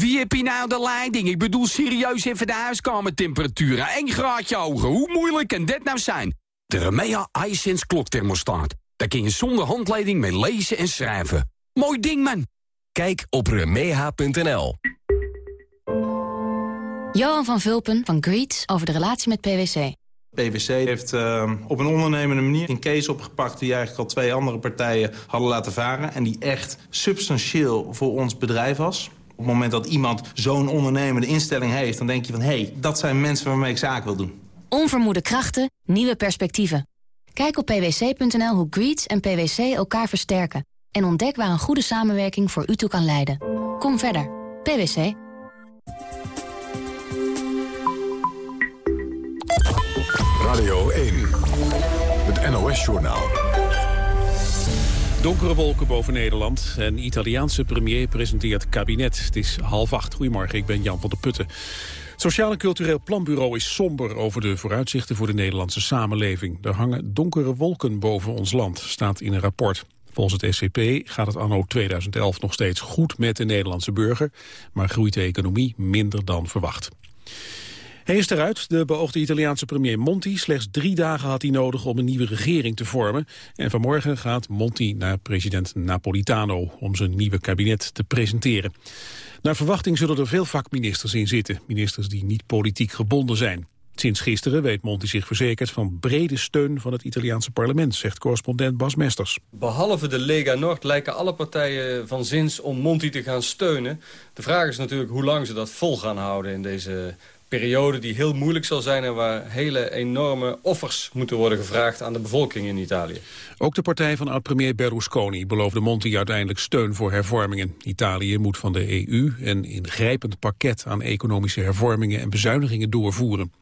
Speaker 28: Wie heb je nou de leiding? Ik bedoel serieus even de huiskamertemperatuur. 1 graadje hoger. Hoe moeilijk kan dit nou zijn? De Remea iSense klokthermostaat. Daar kun je zonder handleiding mee lezen en schrijven. Mooi ding, man.
Speaker 29: Kijk op remeha.nl.
Speaker 26: Johan van Vulpen van Greets over de relatie met PwC.
Speaker 30: PwC heeft uh, op een ondernemende manier een case opgepakt... die eigenlijk al twee andere partijen hadden laten varen... en die echt substantieel voor ons bedrijf was. Op het moment dat iemand zo'n ondernemende instelling heeft... dan denk je van, hé, hey, dat zijn mensen waarmee ik zaken wil doen.
Speaker 26: Onvermoede krachten, nieuwe perspectieven. Kijk op pwc.nl hoe Greets en PwC elkaar versterken. En ontdek waar een goede samenwerking voor u toe kan leiden. Kom verder. PwC.
Speaker 1: Radio 1. Het NOS-journaal.
Speaker 2: Donkere wolken boven Nederland. Een Italiaanse premier presenteert kabinet. Het is half acht. Goedemorgen, ik ben Jan van der Putten. Het Sociaal en Cultureel Planbureau is somber over de vooruitzichten voor de Nederlandse samenleving. Er hangen donkere wolken boven ons land, staat in een rapport. Volgens het SCP gaat het anno 2011 nog steeds goed met de Nederlandse burger, maar groeit de economie minder dan verwacht. Hij is eruit, de beoogde Italiaanse premier Monti. Slechts drie dagen had hij nodig om een nieuwe regering te vormen. En vanmorgen gaat Monti naar president Napolitano om zijn nieuwe kabinet te presenteren. Naar verwachting zullen er veel vakministers in zitten. Ministers die niet politiek gebonden zijn. Sinds gisteren weet Monti zich verzekerd van brede steun van het Italiaanse parlement, zegt correspondent Bas Mesters.
Speaker 11: Behalve de Lega Nord lijken alle partijen van zins om Monti te gaan steunen. De vraag is natuurlijk hoe lang ze dat vol gaan houden in deze periode die heel moeilijk zal zijn... en waar hele enorme offers moeten worden gevraagd aan de bevolking in Italië.
Speaker 2: Ook de partij van oud-premier Berlusconi beloofde Monti uiteindelijk steun voor hervormingen. Italië moet van de EU een ingrijpend pakket aan economische hervormingen en bezuinigingen doorvoeren.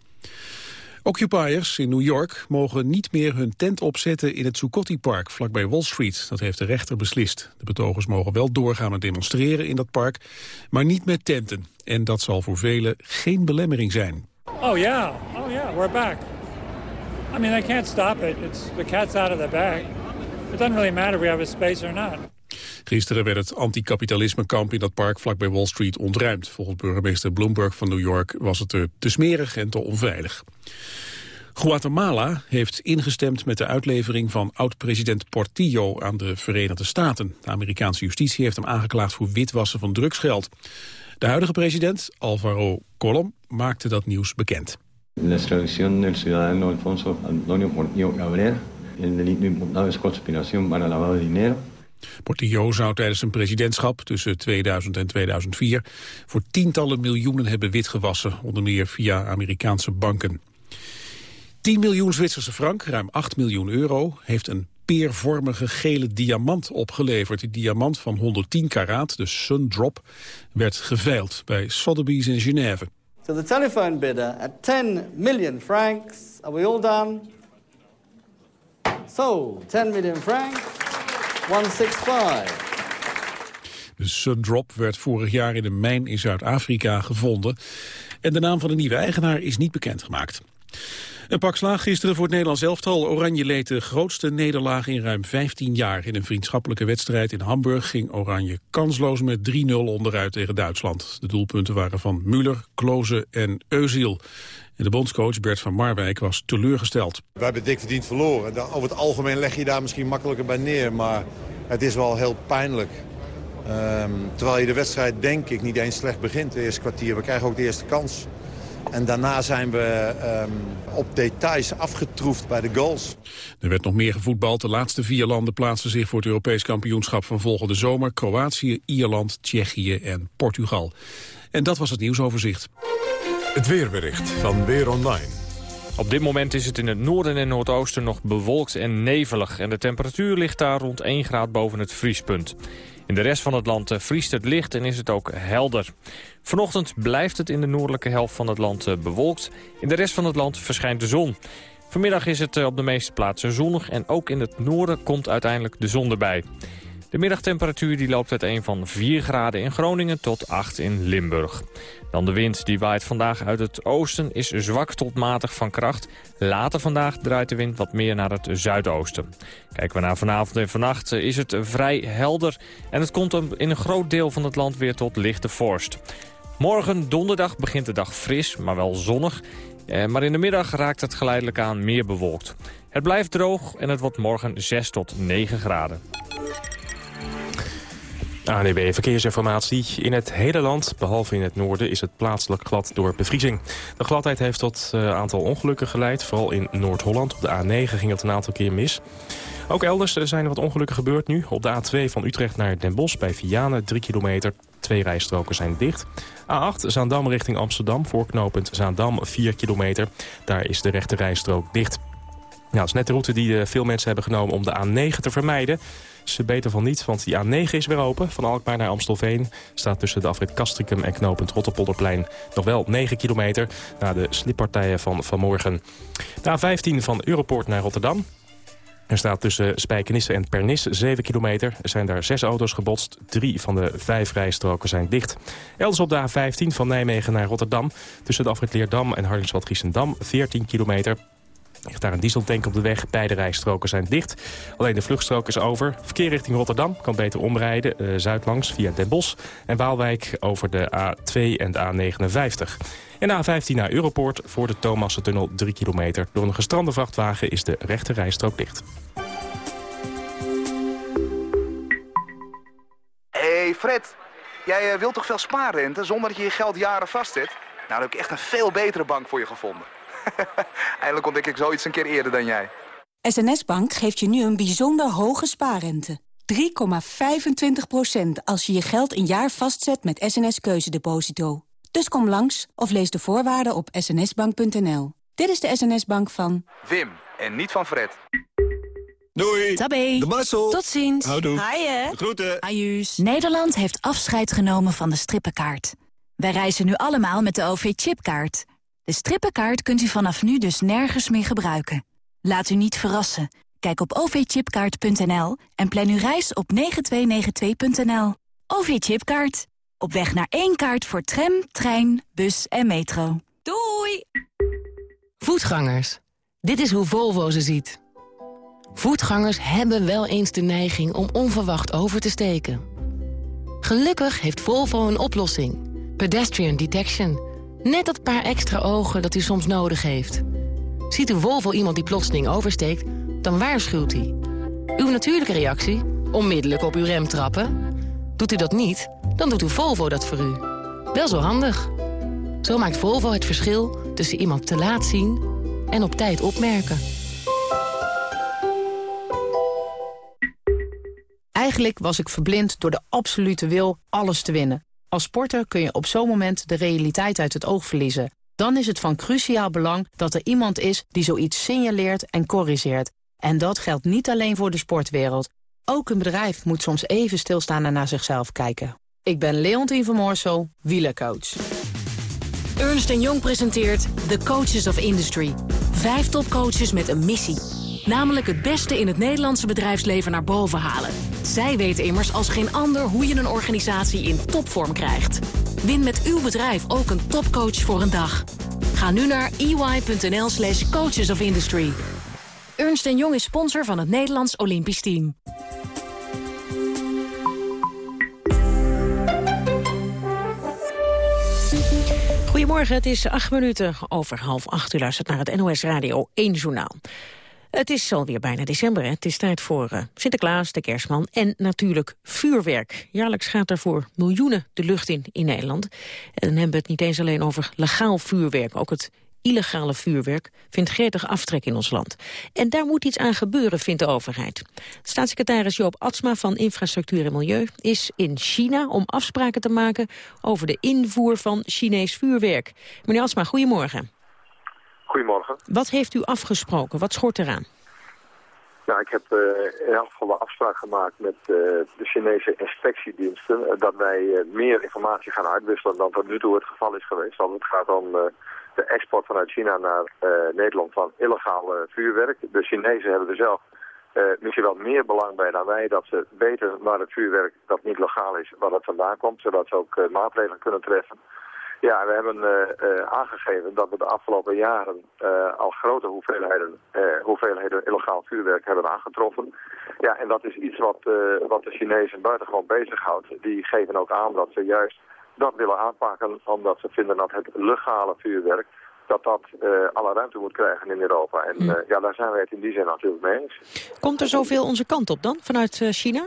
Speaker 2: Occupiers in New York mogen niet meer hun tent opzetten in het Zuccotti-park vlakbij Wall Street. Dat heeft de rechter beslist. De betogers mogen wel doorgaan met demonstreren in dat park, maar niet met tenten. En dat zal voor velen geen belemmering zijn.
Speaker 31: Oh yeah, oh yeah, we're back. I mean, I can't stop it. It's the cat's out of the bag. It doesn't really matter if we have a space or not.
Speaker 2: Gisteren werd het anticapitalisme-kamp in dat park vlakbij Wall Street ontruimd. Volgens burgemeester Bloomberg van New York was het te smerig en te onveilig. Guatemala heeft ingestemd met de uitlevering van oud-president Portillo aan de Verenigde Staten. De Amerikaanse justitie heeft hem aangeklaagd voor witwassen van drugsgeld. De huidige president, Alvaro Colom, maakte dat nieuws bekend.
Speaker 32: La extradición del ciudadano Alfonso Antonio Portillo Cabrera. El delito imputado conspiración para lavado de dinero.
Speaker 2: Portillo zou tijdens zijn presidentschap tussen 2000 en 2004 voor tientallen miljoenen hebben witgewassen, onder meer via Amerikaanse banken. 10 miljoen Zwitserse frank, ruim 8 miljoen euro, heeft een peervormige gele diamant opgeleverd. Die diamant van 110 karaat, de Sundrop, werd geveild bij Sotheby's in Genève.
Speaker 33: To the telephone bidder at 10 million francs. Are we all done? So, 10 million francs, 165.
Speaker 2: De Sundrop werd vorig jaar in een mijn in Zuid-Afrika gevonden. En de naam van de nieuwe eigenaar is niet bekendgemaakt. Een pak slaag gisteren voor het Nederlands elftal. Oranje leed de grootste nederlaag in ruim 15 jaar. In een vriendschappelijke wedstrijd in Hamburg ging Oranje kansloos met 3-0 onderuit tegen Duitsland. De doelpunten waren van Müller, Kloze en Eusiel. En de bondscoach Bert van Marwijk was teleurgesteld.
Speaker 34: We hebben dik verdiend verloren. Over het algemeen leg je daar misschien makkelijker bij neer. Maar het is wel heel pijnlijk. Um, terwijl je de wedstrijd denk ik niet eens slecht begint, de eerste kwartier. We krijgen ook de eerste kans. En daarna zijn we um, op details afgetroefd bij de goals.
Speaker 2: Er werd nog meer gevoetbald. De laatste vier landen plaatsen zich voor het Europees kampioenschap van volgende zomer. Kroatië, Ierland, Tsjechië en Portugal. En dat was het nieuwsoverzicht.
Speaker 1: Het weerbericht van Weer Online.
Speaker 35: Op dit moment is het in het noorden en noordoosten nog bewolkt en nevelig. En de temperatuur ligt daar rond 1 graad boven het vriespunt. In de rest van het land eh, vriest het licht en is het ook helder. Vanochtend blijft het in de noordelijke helft van het land eh, bewolkt. In de rest van het land verschijnt de zon. Vanmiddag is het op de meeste plaatsen zonnig en ook in het noorden komt uiteindelijk de zon erbij. De middagtemperatuur die loopt uiteen van 4 graden in Groningen tot 8 in Limburg. Dan de wind die waait vandaag uit het oosten is zwak tot matig van kracht. Later vandaag draait de wind wat meer naar het zuidoosten. Kijken we naar vanavond en vannacht is het vrij helder... en het komt in een groot deel van het land weer tot lichte vorst. Morgen donderdag begint de dag fris, maar wel zonnig. Eh, maar in de middag raakt het geleidelijk aan meer bewolkt. Het blijft droog en het wordt morgen 6 tot 9 graden.
Speaker 3: ANEB Verkeersinformatie. In het hele land, behalve in het noorden, is het plaatselijk glad door bevriezing. De gladheid heeft tot een uh, aantal ongelukken geleid. Vooral in Noord-Holland. Op de A9 ging het een aantal keer mis. Ook elders zijn er wat ongelukken gebeurd nu. Op de A2 van Utrecht naar Den Bosch bij Vianen, 3 kilometer. Twee rijstroken zijn dicht. A8 Zaandam richting Amsterdam, voorknopend Zaandam, 4 kilometer. Daar is de rechte rijstrook dicht. Nou, dat is net de route die uh, veel mensen hebben genomen om de A9 te vermijden. Ze beter van niet, want die A9 is weer open. Van Alkmaar naar Amstelveen staat tussen de afrit Castricum en knooppunt Rotterpolderplein nog wel 9 kilometer na de slippartijen van vanmorgen. De A15 van Europoort naar Rotterdam. Er staat tussen Spijkenisse en Pernis 7 kilometer. Er zijn daar zes auto's gebotst. Drie van de vijf rijstroken zijn dicht. Elders op de A15 van Nijmegen naar Rotterdam. Tussen de afrit Leerdam en Hardingsveld-Giessendam 14 kilometer ligt daar een dieseltank op de weg. Beide rijstroken zijn dicht. Alleen de vluchtstrook is over. Verkeer richting Rotterdam kan beter omrijden. Uh, zuidlangs via Den Bosch. En Waalwijk over de A2 en de A59. En de A15 naar Europoort voor de Thomassentunnel 3 kilometer. Door een gestrande vrachtwagen is de rechte rijstrook dicht.
Speaker 36: Hey Fred, jij uh, wilt toch veel spaarrente zonder dat je je geld jaren vastzet? Nou, dan heb ik echt een veel betere bank voor je gevonden. *laughs* Eindelijk ontdek ik zoiets een keer eerder dan jij.
Speaker 37: SNS Bank geeft je nu een bijzonder hoge spaarrente. 3,25% als je je geld een jaar vastzet met SNS Keuzedeposito. Dus kom langs of lees de voorwaarden op snsbank.nl. Dit is de SNS Bank van...
Speaker 36: Wim, en niet van Fred.
Speaker 38: Doei.
Speaker 39: Tabé.
Speaker 38: De Marcel.
Speaker 39: Tot ziens.
Speaker 38: Houdoe.
Speaker 39: Haaien.
Speaker 38: Groeten.
Speaker 39: Ajuus. Nederland heeft afscheid genomen van de strippenkaart. Wij reizen nu allemaal met de OV-chipkaart... De strippenkaart kunt u vanaf nu dus nergens meer gebruiken. Laat u niet verrassen. Kijk op ovchipkaart.nl en plan uw reis op 9292.nl. OV-chipkaart. Op weg naar één kaart voor tram, trein, bus en metro.
Speaker 37: Doei!
Speaker 40: Voetgangers. Dit is hoe Volvo ze ziet. Voetgangers hebben wel eens de neiging om onverwacht over te steken. Gelukkig heeft Volvo een oplossing. Pedestrian Detection... Net dat paar extra ogen dat u soms nodig heeft. Ziet u Volvo iemand die plotseling oversteekt, dan waarschuwt hij. Uw natuurlijke reactie? Onmiddellijk op uw rem trappen. Doet u dat niet, dan doet uw Volvo dat voor u. Wel zo handig. Zo maakt Volvo het verschil tussen iemand te laat zien en op tijd opmerken.
Speaker 41: Eigenlijk was ik verblind door de absolute wil alles te winnen. Als sporter kun je op zo'n moment de realiteit uit het oog verliezen. Dan is het van cruciaal belang dat er iemand is die zoiets signaleert en corrigeert. En dat geldt niet alleen voor de sportwereld. Ook een bedrijf moet soms even stilstaan en naar zichzelf kijken. Ik ben Leontien van Moorsel, wielercoach.
Speaker 26: Ernst Jong presenteert The Coaches of Industry. Vijf topcoaches met een missie. Namelijk het beste in het Nederlandse bedrijfsleven naar boven halen. Zij weten immers als geen ander hoe je een organisatie in topvorm krijgt. Win met uw bedrijf ook een topcoach voor een dag. Ga nu naar ey.nl slash coaches of industry. Ernst Jong is sponsor van het Nederlands Olympisch Team.
Speaker 9: Goedemorgen, het is acht minuten over half acht. U luistert naar het NOS Radio 1 Journaal. Het is alweer bijna december. Het is tijd voor uh, Sinterklaas, de kerstman en natuurlijk vuurwerk. Jaarlijks gaat er voor miljoenen de lucht in in Nederland. En dan hebben we het niet eens alleen over legaal vuurwerk. Ook het illegale vuurwerk vindt gretig aftrek in ons land. En daar moet iets aan gebeuren, vindt de overheid. Staatssecretaris Joop Atsma van Infrastructuur en Milieu is in China om afspraken te maken over de invoer van Chinees vuurwerk. Meneer Atsma, goedemorgen.
Speaker 42: Goedemorgen.
Speaker 9: Wat heeft u afgesproken? Wat schort eraan?
Speaker 42: Nou, ik heb uh, in elk geval een afspraak gemaakt met uh, de Chinese inspectiediensten... Uh, dat wij meer informatie gaan uitwisselen dan tot nu toe het geval is geweest. Want het gaat om de export vanuit China naar Nederland van illegaal vuurwerk. De Chinezen hebben er zelf misschien wel meer belang bij dan wij dat ze weten waar het vuurwerk dat niet legaal is, waar dat vandaan komt, zodat ze ook maatregelen kunnen treffen. Ja, we hebben uh, aangegeven dat we de afgelopen jaren uh, al grote hoeveelheden, hoeveelheden illegaal vuurwerk hebben aangetroffen. Ja, en dat is iets wat, wat de Chinezen buitengewoon bezighoudt. Die geven ook aan dat ze juist dat willen aanpakken, omdat ze vinden dat het legale vuurwerk dat dat alle ruimte moet krijgen in Europa. En hm. ja, daar zijn wij het in die zin natuurlijk mee eens.
Speaker 9: Komt er zoveel onze kant op dan, vanuit China?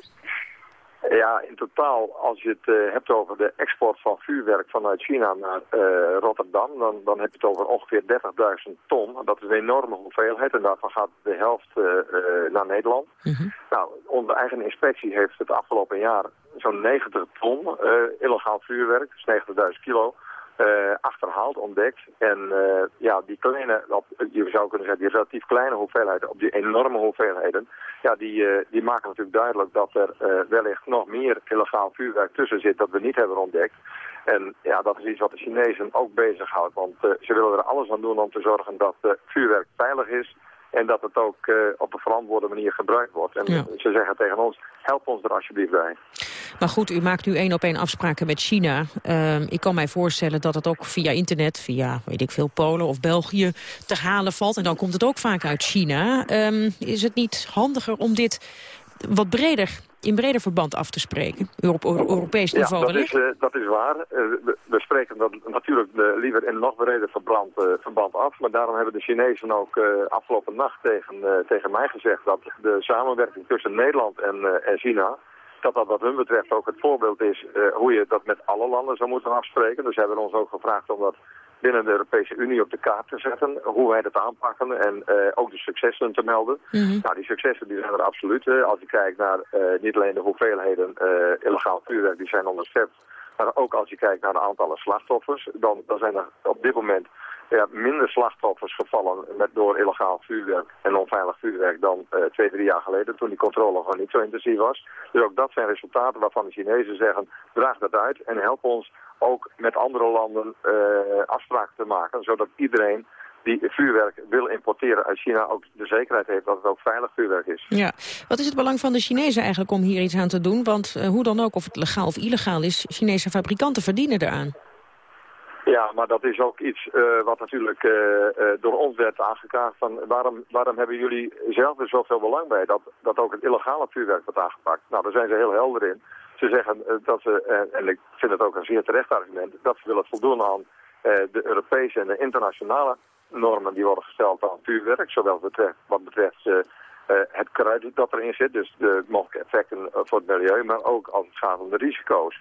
Speaker 42: Ja, in totaal, als je het uh, hebt over de export van vuurwerk vanuit China naar uh, Rotterdam, dan, dan heb je het over ongeveer 30.000 ton. Dat is een enorme hoeveelheid en daarvan gaat de helft uh, naar Nederland. Mm -hmm. Nou, onze eigen inspectie heeft het afgelopen jaar zo'n 90 ton illegaal vuurwerk, dus 90.000 kilo, uh, achterhaald, ontdekt. En uh, ja, die kleine, je zou kunnen zeggen, die relatief kleine hoeveelheden, op die enorme hoeveelheden, ja, die, uh, die maken natuurlijk duidelijk dat er wellicht nog meer illegaal vuurwerk tussen zit dat we niet hebben ontdekt. En ja, dat is iets wat de Chinezen ook bezighoudt, want ze willen er alles aan doen om te zorgen dat vuurwerk veilig is en dat het ook op een verantwoorde manier gebruikt wordt. En ze zeggen tegen ons, help ons er alsjeblieft bij.
Speaker 9: Maar goed, u maakt nu één op één afspraken met China. Uh, ik kan mij voorstellen dat het ook via internet, via weet ik veel, Polen of België te halen valt. En dan komt het ook vaak uit China. Um, is het niet handiger om dit wat breder in breder verband af te spreken, op Europees niveau
Speaker 42: ja, dat is, uh, dat is waar. Uh, we, we, spreken dat natuurlijk uh, liever in nog breder verband, verband af. Maar daarom hebben de Chinezen ook afgelopen nacht tegen, tegen mij gezegd... dat de samenwerking tussen Nederland en, en China... dat dat wat hun betreft ook het voorbeeld is hoe je dat met alle landen zou moeten afspreken. Dus hebben we ons ook gevraagd om dat binnen de Europese Unie op de kaart te zetten. Hoe wij dat aanpakken en uh, ook de successen te melden. Mm Nou, die successen die zijn er absoluut. als je kijkt naar uh, niet alleen de hoeveelheden illegaal vuurwerk die zijn onderschept. Maar ook als je kijkt naar de aantallen slachtoffers. Dan, dan zijn er op dit moment ja, minder slachtoffers gevallen met, door illegaal vuurwerk en onveilig vuurwerk dan uh, twee, drie jaar geleden, toen die controle gewoon niet zo intensief was. Dus ook dat zijn resultaten waarvan de Chinezen zeggen, draag dat uit en help ons ook met andere landen uh, afspraken te maken, zodat iedereen die vuurwerk wil importeren uit China ook de zekerheid heeft dat het ook veilig vuurwerk is.
Speaker 9: Ja. Wat is het belang van de Chinezen eigenlijk om hier iets aan te doen? Want uh, hoe dan ook, of het legaal of illegaal is, Chinese fabrikanten verdienen eraan.
Speaker 42: Ja, maar dat is ook iets uh, wat natuurlijk uh, uh, door ons werd aangekaart van waarom, waarom hebben jullie zelf er zoveel belang bij dat, dat ook het illegale vuurwerk wordt aangepakt. Nou, daar zijn ze heel helder in. Ze zeggen dat ze, en ik vind het ook een zeer terecht argument, dat ze willen voldoen aan de Europese en de internationale normen die worden gesteld aan vuurwerk, zowel betreft, wat betreft het kruid dat erin zit, dus de mogelijke effecten voor het milieu, maar ook als het gaat om de risico's.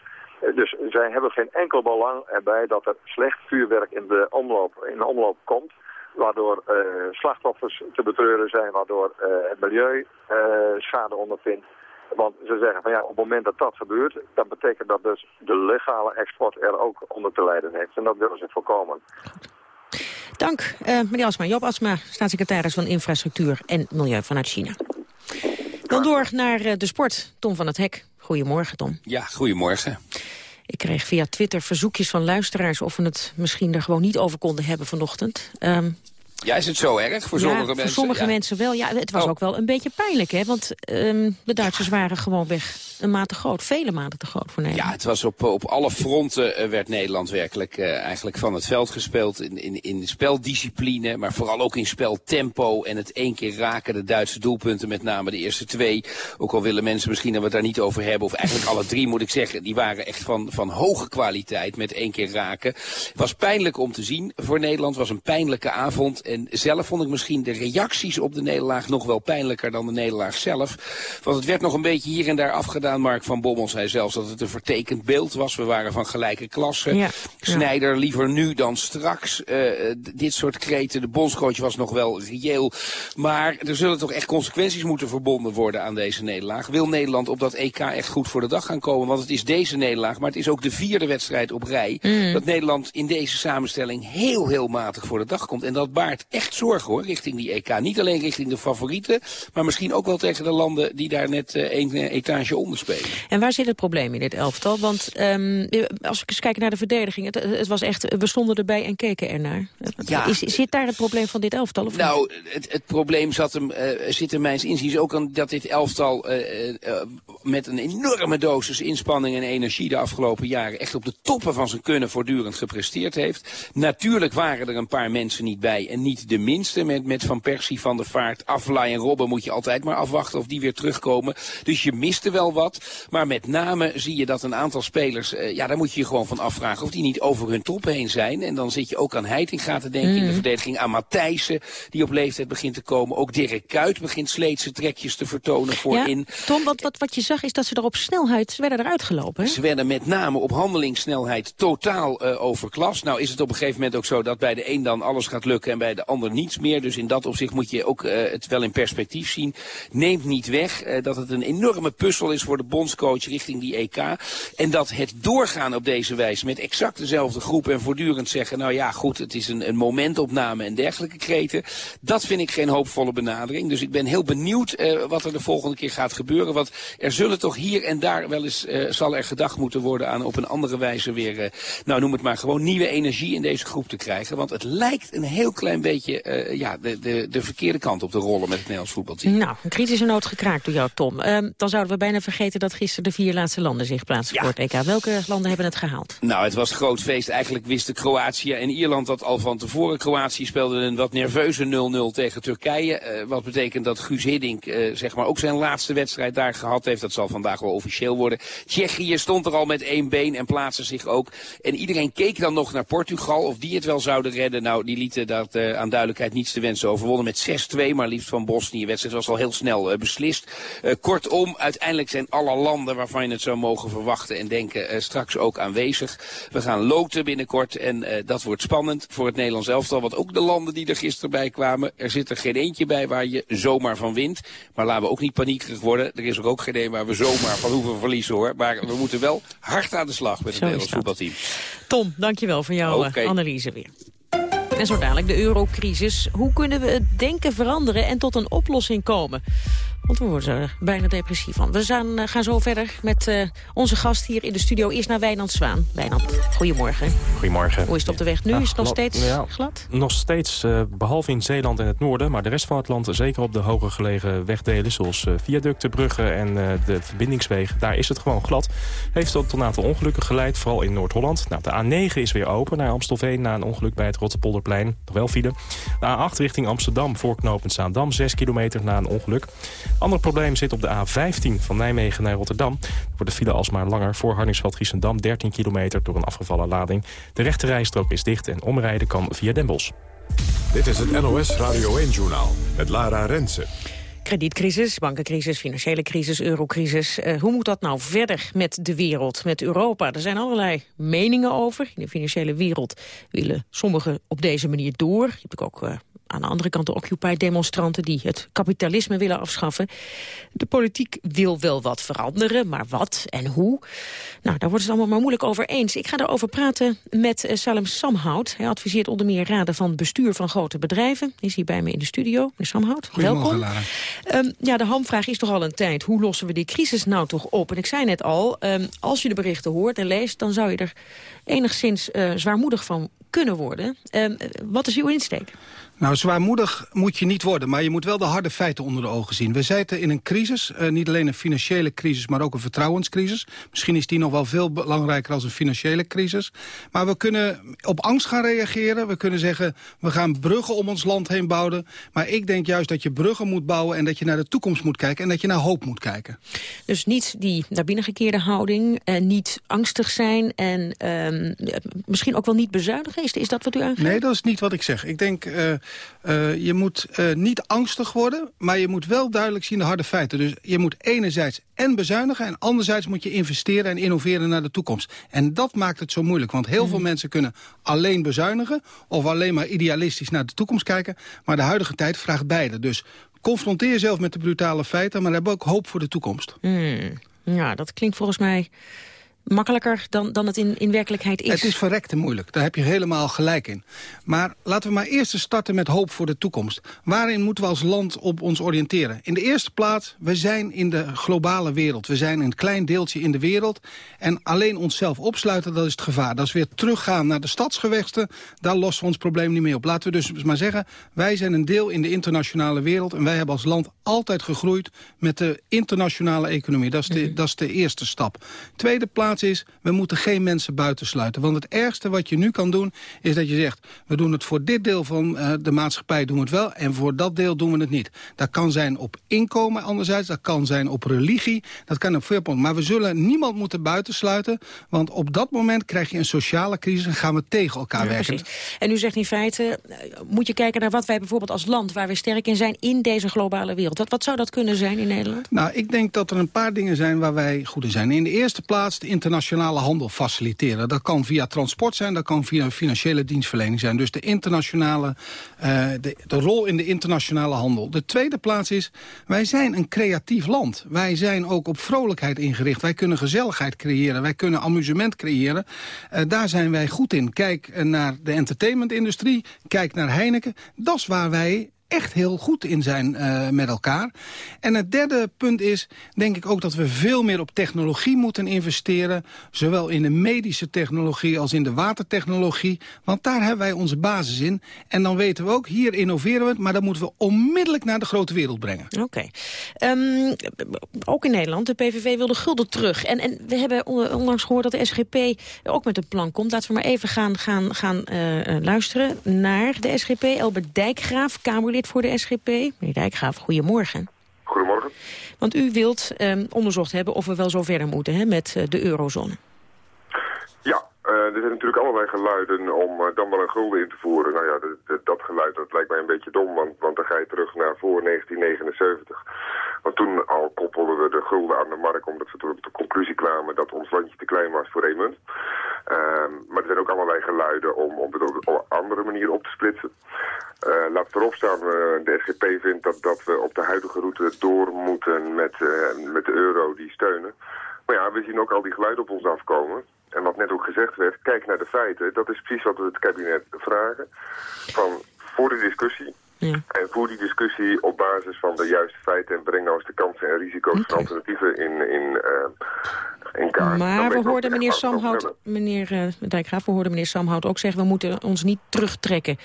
Speaker 42: Dus zij hebben geen enkel belang erbij dat er slecht vuurwerk in de omloop, in de omloop komt. Waardoor uh, slachtoffers te betreuren zijn, waardoor uh, het milieu schade ondervindt. Want ze zeggen van ja, op het moment dat dat gebeurt, dan betekent dat dus de legale export er ook onder te lijden heeft. En dat willen ze voorkomen.
Speaker 9: Dank, meneer Asma. Job Asma, staatssecretaris van Infrastructuur en Milieu vanuit China. Dan door naar de sport. Tom van het Hek. Goedemorgen, Tom.
Speaker 43: Ja, goedemorgen.
Speaker 9: Ik kreeg via Twitter verzoekjes van luisteraars... of we het misschien er gewoon niet over konden hebben vanochtend. Um,
Speaker 43: ja, is het zo erg voor sommige mensen?
Speaker 9: voor sommige mensen wel. Ja, het was oh. ook wel een beetje pijnlijk, hè? Want um, de Duitsers waren gewoon weg een maat te groot. Vele maten te groot voor Nederland.
Speaker 43: Ja, het was op, op alle fronten uh, werd Nederland werkelijk uh, eigenlijk van het veld gespeeld. In, in, in speldiscipline, maar vooral ook in speltempo. En het één keer raken, de Duitse doelpunten, met name de eerste twee. Ook al willen mensen misschien dat we het daar niet over hebben. Of eigenlijk alle drie, moet ik zeggen. Die waren echt van, van hoge kwaliteit met één keer raken. Was pijnlijk om te zien voor Nederland. Was een pijnlijke avond. En zelf vond ik misschien de reacties op de nederlaag nog wel pijnlijker dan de nederlaag zelf. Want het werd nog een beetje hier en daar afgedaan. Mark van Bommel zei zelfs dat het een vertekend beeld was. We waren van gelijke klasse. Ja, Snijder liever nu dan straks. Uh, dit soort kreten. De bondscoach was nog wel reëel. Maar er zullen toch echt consequenties moeten verbonden worden aan deze nederlaag. Wil Nederland op dat EK echt goed voor de dag gaan komen? Want het is deze nederlaag, maar het is ook de vierde wedstrijd op rij. Mm. Dat Nederland in deze samenstelling heel, heel matig voor de dag komt. En dat baart echt zorgen hoor, richting die EK. Niet alleen richting de favorieten, maar misschien ook wel tegen de landen die daar net één etage onder spelen.
Speaker 9: En waar zit het probleem in dit elftal? Want um, als we eens kijken naar de verdediging, het, het, was echt, we stonden erbij en keken ernaar. Ja. Is, zit daar het probleem van dit elftal? Of
Speaker 43: nou, het, het, probleem zat hem, uh, zit er mijns inziens ook aan dat dit elftal uh, uh, met een enorme dosis inspanning en energie de afgelopen jaren echt op de toppen van zijn kunnen voortdurend gepresteerd heeft. Natuurlijk waren er een paar mensen niet bij en niet de minste. Met, met Van Persie, Van der Vaart, Aflaai en Robben moet je altijd maar afwachten of die weer terugkomen. Dus je miste wel wat. Maar met name zie je dat een aantal spelers, uh, ja daar moet je je gewoon van afvragen of die niet over hun top heen zijn. En dan zit je ook aan Heitinga te denken mm. in de verdediging, aan Matthijssen die op leeftijd begint te komen. Ook Dirk Kuyt begint sleetse trekjes te vertonen voorin.
Speaker 9: Ja, Tom, wat, wat, wat je zag is dat ze er op snelheid ze werden eruit gelopen. Hè?
Speaker 43: Ze werden met name op handelingssnelheid totaal uh, overklast. Nou is het op een gegeven moment ook zo dat bij de een dan alles gaat lukken en bij de ander niets meer. Dus in dat opzicht moet je ook uh, het wel in perspectief zien. Neemt niet weg uh, dat het een enorme puzzel is voor de bondscoach richting die EK. En dat het doorgaan op deze wijze met exact dezelfde groep en voortdurend zeggen... nou ja, goed, het is een, een momentopname en dergelijke kreten. Dat vind ik geen hoopvolle benadering. Dus ik ben heel benieuwd uh, wat er de volgende keer gaat gebeuren. Want er zullen toch hier en daar wel eens, uh, zal er gedacht moeten worden aan op een andere wijze weer, uh, nou noem het maar gewoon nieuwe energie in deze groep te krijgen. Want het lijkt een heel klein beetje, ja, de, de, de verkeerde kant op te rollen met het Nederlands voetbalteam.
Speaker 9: Nou, een kritische noot gekraakt door jou, Tom. Ehm, dan zouden we bijna vergeten dat gisteren de vier laatste landen zich plaatsen voor het EK. Welke landen hebben het gehaald?
Speaker 43: Nou, het was groot feest. Eigenlijk wisten Kroatië en Ierland dat al van tevoren. Kroatië speelde een wat nerveuze 0-0 tegen Turkije. Uh, wat betekent dat Guus Hiddink uh, zeg maar ook zijn laatste wedstrijd daar gehad heeft. Dat zal vandaag wel officieel worden. Tsjechië stond er al met één been en plaatste zich ook. En iedereen keek dan nog naar Portugal of die het wel zouden redden. Nou, die lieten dat uh, aan duidelijkheid niets te wensen overwonnen met 6-2. Maar liefst van Bosnië. De wedstrijd was al heel snel beslist. kortom, uiteindelijk zijn alle landen waarvan je het zou mogen verwachten en denken straks ook aanwezig. We gaan loten binnenkort en dat wordt spannend voor het Nederlands elftal. Want ook de landen die er gisteren bij kwamen, er zit er geen eentje bij waar je zomaar van wint. Maar laten we ook niet paniekerig worden. Er is er ook geen een waar we zomaar van hoeven verliezen hoor. Maar we moeten wel hard aan de slag met het Nederlands voetbalteam.
Speaker 9: Tom, dankjewel voor jouw okay. analyse weer. En zo dadelijk de eurocrisis. Hoe kunnen we het denken veranderen en tot een oplossing komen? Want we worden er bijna depressief van. We gaan, uh, gaan zo verder met uh, onze gast hier in de studio. Eerst naar Wijnand Zwaan. Wijnand, goedemorgen.
Speaker 3: Goedemorgen.
Speaker 9: Hoe is het op de weg nu? Ja, is het nog steeds ja, glad?
Speaker 3: Nog steeds, uh, behalve in Zeeland en het noorden. Maar de rest van het land, zeker op de hoger gelegen wegdelen... zoals viaducten, bruggen en de verbindingswegen... daar is het gewoon glad. Heeft tot een aantal ongelukken geleid, vooral in Noord-Holland. Nou, de A9 is weer open naar Amstelveen... na een ongeluk bij het Rotterpolderplein. Nog wel file. De A8 richting Amsterdam, voorknopend Zaandam. 6 kilometer na een ongeluk. Ander probleem zit op de A15 van Nijmegen naar Rotterdam. Er wordt de file alsmaar langer voor Harningsveld-Giessendam. 13 kilometer door een afgevallen lading. De rechte rijstrook is dicht en omrijden kan via Den Bosch.
Speaker 1: Dit is het NOS Radio 1-journaal met Lara Rensen.
Speaker 9: Kredietcrisis, bankencrisis, financiële crisis, eurocrisis. Uh, hoe moet dat nou verder met de wereld, met Europa? Er zijn allerlei meningen over. In de financiële wereld willen sommigen op deze manier door. Je hebt ook uh, aan de andere kant de Occupy-demonstranten die het kapitalisme willen afschaffen. De politiek wil wel wat veranderen, maar wat en hoe? Nou, daar wordt het allemaal maar moeilijk over eens. Ik ga erover praten met uh, Salem Samhout. Hij adviseert onder meer raden van bestuur van grote bedrijven. Is hier bij me in de studio. Meneer Samhout, welkom. Um, ja, de hamvraag is toch al een tijd. Hoe lossen we die crisis nou toch op? En ik zei net al, um, als je de berichten hoort en leest... dan zou je er enigszins uh, zwaarmoedig van kunnen worden. Um, wat is uw insteek?
Speaker 44: Nou, zwaarmoedig moet je niet worden, maar je moet wel de harde feiten onder de ogen zien. We zitten in een crisis, uh, niet alleen een financiële crisis, maar ook een vertrouwenscrisis. Misschien is die nog wel veel belangrijker als een financiële crisis. Maar we kunnen op angst gaan reageren. We kunnen zeggen, we gaan bruggen om ons land heen bouwen. Maar ik denk juist dat je bruggen moet bouwen en dat je naar de toekomst moet kijken en dat je naar hoop moet kijken.
Speaker 9: Dus niet die naar binnengekeerde houding, en niet angstig zijn en um, misschien ook wel niet bezuinigen. Is, is dat wat u aangeeft?
Speaker 44: Nee, dat is niet wat ik zeg. Ik denk... Uh, Uh, je moet uh, niet angstig worden, maar je moet wel duidelijk zien de harde feiten. Dus je moet enerzijds en bezuinigen... en anderzijds moet je investeren en innoveren naar de toekomst. En dat maakt het zo moeilijk, want heel mm. veel mensen kunnen alleen bezuinigen... of alleen maar idealistisch naar de toekomst kijken. Maar de huidige tijd vraagt beide. Dus confronteer jezelf met de brutale feiten... maar heb ook hoop voor de toekomst.
Speaker 9: Mm. Ja, dat klinkt volgens mij makkelijker dan, dan het in, in werkelijkheid is.
Speaker 44: Het is verrekte moeilijk, daar heb je helemaal gelijk in. Maar laten we maar eerst starten met hoop voor de toekomst. Waarin moeten we als land op ons oriënteren? In de eerste plaats, we zijn in de globale wereld. We zijn een klein deeltje in de wereld. En alleen onszelf opsluiten, dat is het gevaar. Dat is weer teruggaan naar de stadsgewesten. Daar lossen we ons probleem niet mee op. Laten we dus maar zeggen, wij zijn een deel in de internationale wereld. En wij hebben als land altijd gegroeid met de internationale economie. Dat is de, mhm. dat is de eerste stap. Tweede plaats is, we moeten geen mensen buitensluiten. Want het ergste wat je nu kan doen, is dat je zegt... we doen het voor dit deel van uh, de maatschappij doen we het wel... en voor dat deel doen we het niet. Dat kan zijn op inkomen anderzijds, dat kan zijn op religie... dat kan op veel punten. Maar we zullen niemand moeten buitensluiten... want op dat moment krijg je een sociale crisis... en gaan we tegen elkaar werken.
Speaker 9: Precies. En u zegt in feite, eh, moet je kijken naar wat wij bijvoorbeeld als land... waar we sterk in zijn in deze globale wereld. Wat, wat zou dat kunnen zijn in Nederland?
Speaker 44: Nou, ik denk dat er een paar dingen zijn waar wij goed in zijn. In de eerste plaats de internationale handel faciliteren. Dat kan via transport zijn, dat kan via financiële dienstverlening zijn. Dus de internationale, uh, de, rol in de internationale handel. De tweede plaats is, wij zijn een creatief land. Wij zijn ook op vrolijkheid ingericht. Wij kunnen gezelligheid creëren, wij kunnen amusement creëren. Uh, daar zijn wij goed in. Kijk naar de entertainmentindustrie, kijk naar Heineken. Dat is waar wij echt heel goed in zijn uh, met elkaar. En het derde punt is, denk ik ook dat we veel meer op technologie moeten investeren. Zowel in de medische technologie als in de watertechnologie. Want daar hebben wij onze basis in. En dan weten we ook, hier innoveren we het. Maar dat moeten we onmiddellijk naar de grote wereld brengen.
Speaker 9: Oké. Um, ook in Nederland, de PVV wil de gulden terug. En, en we hebben onlangs gehoord dat de SGP ook met een plan komt. Laten we maar even gaan, gaan, gaan uh, luisteren naar de SGP. Elbert Dijkgraaf, Kamerlid voor de SGP. Meneer Dijkgraaf, goedemorgen.
Speaker 45: Goedemorgen.
Speaker 9: Want u wilt um, onderzocht hebben of we wel zo verder moeten hè, met uh, de eurozone.
Speaker 45: Ja, uh, er zijn natuurlijk allerlei geluiden om uh, dan wel een gulden in te voeren. Nou ja, dat geluid dat lijkt mij een beetje dom, want, want dan ga je terug naar voor 1979. Want toen al koppelden we de gulden aan de markt omdat we tot de conclusie kwamen dat ons landje te klein was voor één munt. Uh, maar er zijn ook allerlei geluiden om, om het op een andere manier op te splitsen. Uh, laat voorop staan, uh, de SGP vindt dat, dat we op de huidige route door moeten met, uh, met de euro die steunen. Maar ja, we zien ook al die geluiden op ons afkomen. En wat net ook gezegd werd, kijk naar de feiten. Dat is precies wat we het kabinet vragen. Van voor de discussie, ja. En voer die discussie op basis van de juiste feiten... en breng nou eens de kansen en risico's van alternatieven in, in, uh, in kaart.
Speaker 9: Maar we hoorden meneer Samhout, meneer uh, Dijkgraaf, we hoorden meneer Samhout ook zeggen... we moeten ons niet terugtrekken.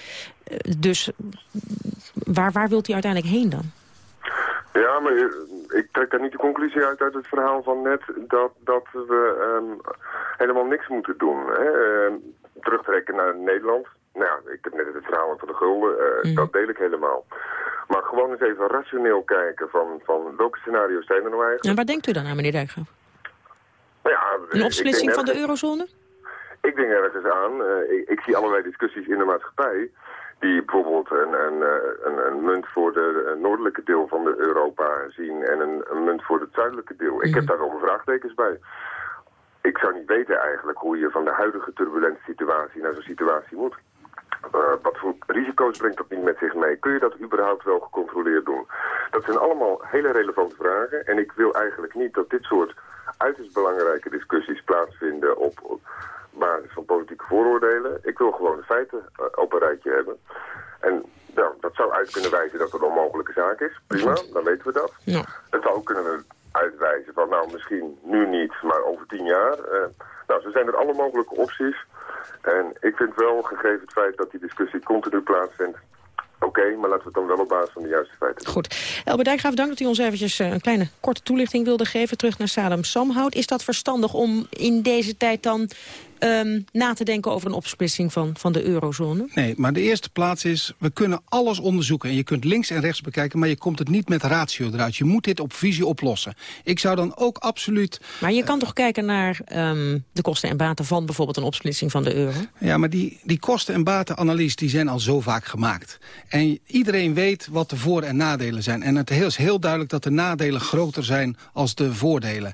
Speaker 9: Uh, dus waar, waar wilt u uiteindelijk heen dan?
Speaker 45: Ja, maar ik trek daar niet de conclusie uit uit het verhaal van net... dat, dat we um, helemaal niks moeten doen. Hè? Uh, terugtrekken naar Nederland nou ja, ik heb net het verhaal van de gulden, uh, mm. dat deel ik helemaal. Maar gewoon eens even rationeel kijken van, van welke scenario's zijn er nou eigenlijk.
Speaker 9: En waar denkt u dan aan, meneer Dijkgraaf?
Speaker 45: Nou ja,
Speaker 9: Een opsplitsing van de eurozone?
Speaker 45: Ik denk ergens aan. Uh, ik, ik, zie allerlei discussies in de maatschappij die bijvoorbeeld een, een, eh, een, een munt voor de noordelijke deel van de Europa zien en een, een munt voor het zuidelijke deel. Ik heb mhm. daar wel vraagtekens bij ik zou niet weten eigenlijk hoe je van de huidige turbulente situatie naar zo'n situatie moet. Uh, wat voor risico's brengt dat niet met zich mee? Kun je dat überhaupt wel gecontroleerd doen? Dat zijn allemaal hele relevante vragen. En ik wil eigenlijk niet dat dit soort uiterst belangrijke discussies plaatsvinden op, basis van politieke vooroordelen. Ik wil gewoon de feiten uh, op een rijtje hebben. En nou, dat zou uit kunnen wijzen dat het een onmogelijke zaak is. Prima, dan weten we dat. Ja. Het zou ook kunnen uitwijzen van nou misschien nu niet, maar over tien jaar. Uh, nou, zo zijn er alle mogelijke opties. En ik vind wel, gegeven het feit dat die discussie continu plaatsvindt... Oké, maar laten we het dan wel op basis van de juiste feiten doen.
Speaker 9: Goed. Elbert Dijkgraaf, dank dat u ons eventjes eh, een kleine korte toelichting wilde geven. Terug naar Salem Samhout. Is dat verstandig om in deze tijd dan um, na te denken over een opsplitsing van, van de eurozone?
Speaker 44: Nee, maar de eerste plaats is, we kunnen alles onderzoeken. En je kunt links en rechts bekijken, maar je komt het niet met ratio eruit. Je moet dit op visie oplossen. Ik zou dan ook absoluut...
Speaker 9: Maar je kan toch kijken naar um, de kosten en baten van bijvoorbeeld een opsplitsing van de euro?
Speaker 44: Ja, maar die, die kosten- en batenanalyse die zijn al zo vaak gemaakt. En iedereen weet wat de voor- en nadelen zijn. En het is heel duidelijk dat de nadelen groter zijn als de voordelen.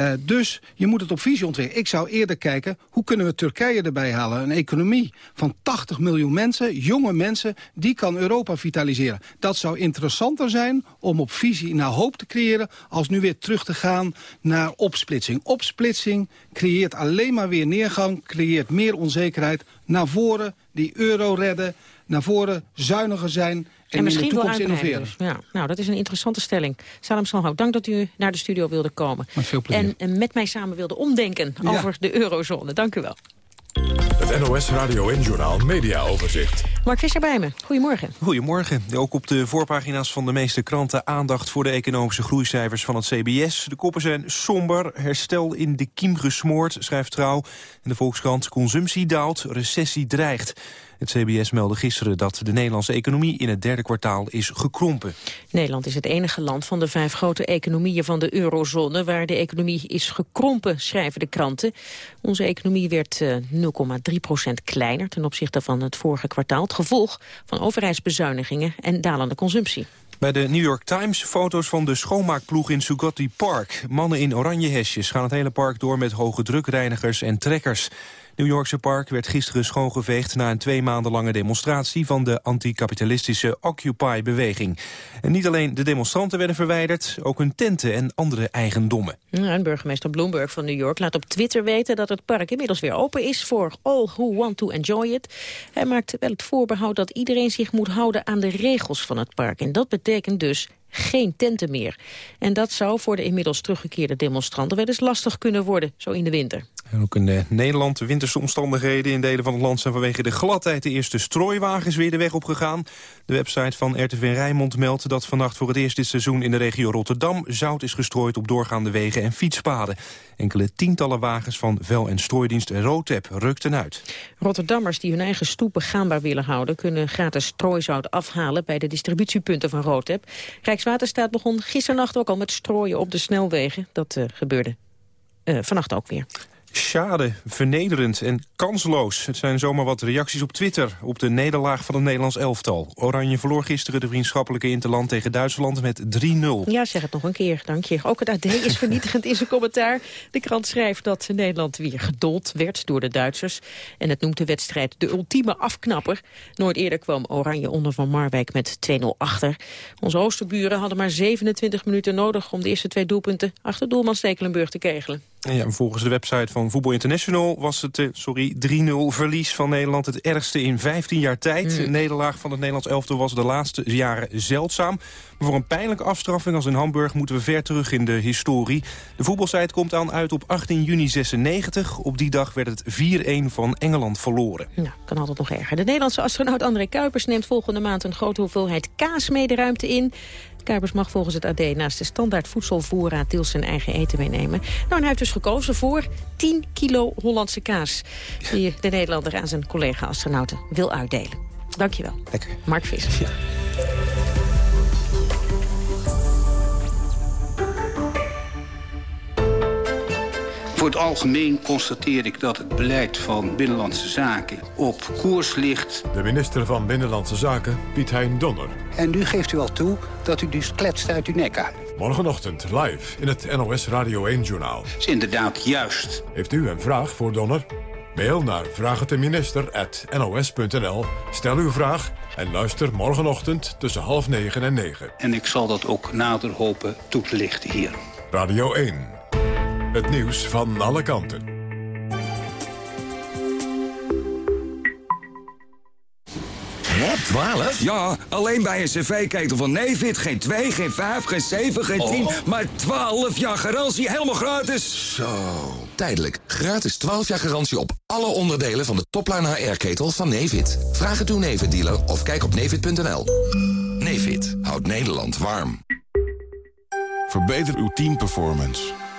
Speaker 44: Uh, dus je moet het op visie ontwikkelen. Ik zou eerder kijken, hoe kunnen we Turkije erbij halen? Een economie van 80 miljoen mensen, jonge mensen... die kan Europa vitaliseren. Dat zou interessanter zijn om op visie naar hoop te creëren... als nu weer terug te gaan naar opsplitsing. Opsplitsing creëert alleen maar weer neergang, creëert meer onzekerheid. Naar voren die euro redden, naar voren zuiniger zijn en, misschien wel innoveren. Dus.
Speaker 9: Ja, nou, dat is een interessante stelling. Salam Salhout, dank dat u naar de studio wilde komen.
Speaker 44: Met veel plezier.
Speaker 9: En, met mij samen wilde omdenken over de eurozone. Dank u wel.
Speaker 1: Het NOS Radio en Journal Media Overzicht.
Speaker 9: Mark Visser bij me. Goedemorgen.
Speaker 46: Goedemorgen. Ook op de voorpagina's van de meeste kranten aandacht voor de economische groeicijfers van het CBS. De koppen zijn somber, herstel in de kiem gesmoord, schrijft Trouw. En de Volkskrant, consumptie daalt, recessie dreigt. Het CBS meldde gisteren dat de Nederlandse economie in het derde kwartaal is gekrompen.
Speaker 9: Nederland is het enige land van de vijf grote economieën van de eurozone waar de economie is gekrompen, schrijven de kranten. Onze economie werd 0,3 eh, procent kleiner ten opzichte van het vorige kwartaal. Het gevolg van overheidsbezuinigingen en dalende consumptie.
Speaker 46: Bij de New York Times foto's van de schoonmaakploeg in Sugatti Park. Mannen in oranje hesjes gaan het hele park door met hoge drukreinigers en trekkers. New Yorkse park werd gisteren schoongeveegd na een twee maanden lange demonstratie van de anticapitalistische Occupy-beweging. En niet alleen de demonstranten werden verwijderd, ook hun tenten en andere eigendommen.
Speaker 9: Ja, burgemeester Bloomberg van New York laat op Twitter weten dat het park inmiddels weer open is voor all who want to enjoy it. Hij maakt wel het voorbehoud dat iedereen zich moet houden aan de regels van het park. En dat betekent dus geen tenten meer. En dat zou voor de inmiddels teruggekeerde demonstranten wel eens lastig kunnen worden, zo in de winter.
Speaker 46: Ook in uh, Nederland, de winterse omstandigheden in delen van het land... zijn vanwege de gladheid de eerste strooiwagens weer de weg opgegaan. De website van RTV Rijnmond meldt dat vannacht voor het eerst dit seizoen... in de regio Rotterdam zout is gestrooid op doorgaande wegen en fietspaden. Enkele tientallen wagens van vel- en strooidienst Rotep rukten uit.
Speaker 9: Rotterdammers die hun eigen stoepen gaanbaar willen houden... kunnen gratis strooizout afhalen bij de distributiepunten van Rotep. Rijkswaterstaat begon gisternacht ook al met strooien op de snelwegen. Dat uh, gebeurde uh, vannacht ook weer.
Speaker 46: Schade, vernederend en kansloos. Het zijn zomaar wat reacties op Twitter op de nederlaag van het Nederlands elftal. Oranje verloor gisteren de vriendschappelijke interland tegen Duitsland met 3-0.
Speaker 9: Ja, zeg het nog een keer, dank je. Ook het AD is *laughs* vernietigend in zijn commentaar. De krant schrijft dat Nederland weer gedold werd door de Duitsers. En het noemt de wedstrijd de ultieme afknapper. Nooit eerder kwam Oranje onder van Marwijk met 2-0 achter. Onze oosterburen hadden maar 27 minuten nodig om de eerste twee doelpunten achter doelman Stekelenburg te kegelen.
Speaker 46: Ja, volgens de website van Voetbal International was het uh, sorry 3-0 verlies van Nederland het ergste in 15 jaar tijd. Mm. nederlaag van het Nederlands elftal was de laatste jaren zeldzaam. Maar voor een pijnlijke afstraffing als in Hamburg moeten we ver terug in de historie. De voetbalsite komt aan uit op 18 juni 96. Op die dag werd het 4-1 van Engeland verloren.
Speaker 9: Nou, kan altijd nog erger. De Nederlandse astronaut André Kuipers neemt volgende maand een grote hoeveelheid kaas mee de ruimte in. Kuipers mag volgens het AD naast de standaard voedselvoorraad deels zijn eigen eten meenemen. Nou, en hij heeft dus gekozen voor 10 kilo Hollandse kaas. Die de Nederlander aan zijn collega-astronauten wil uitdelen. Dankjewel.
Speaker 46: Lekker.
Speaker 9: Mark Visser. Ja.
Speaker 47: Voor het algemeen constateer ik dat het beleid van Binnenlandse Zaken op koers ligt.
Speaker 1: De minister van Binnenlandse Zaken, Piet Hein Donner.
Speaker 47: En nu geeft u al toe dat u dus kletst uit uw nek uit.
Speaker 1: Morgenochtend live in het NOS Radio 1-journaal.
Speaker 47: is inderdaad juist.
Speaker 1: Heeft u een vraag voor Donner? Mail naar vraagteminister.nos.nl. Stel uw vraag en luister morgenochtend tussen half negen en negen.
Speaker 47: En ik zal dat ook nader hopen toe te lichten hier.
Speaker 1: Radio 1. Het nieuws van alle kanten.
Speaker 38: Wat, 12? Ja, alleen bij een cv-ketel van Nevid. Geen 2, geen 5, geen 7, geen 10, maar 12 jaar garantie. Helemaal gratis.
Speaker 48: Zo, tijdelijk. Gratis 12 jaar garantie op alle onderdelen van de topline HR-ketel van Nevid. Vraag het uw Nevid-dealer of kijk op nevid.nl. Nevid houdt Nederland warm.
Speaker 1: Verbeter uw teamperformance.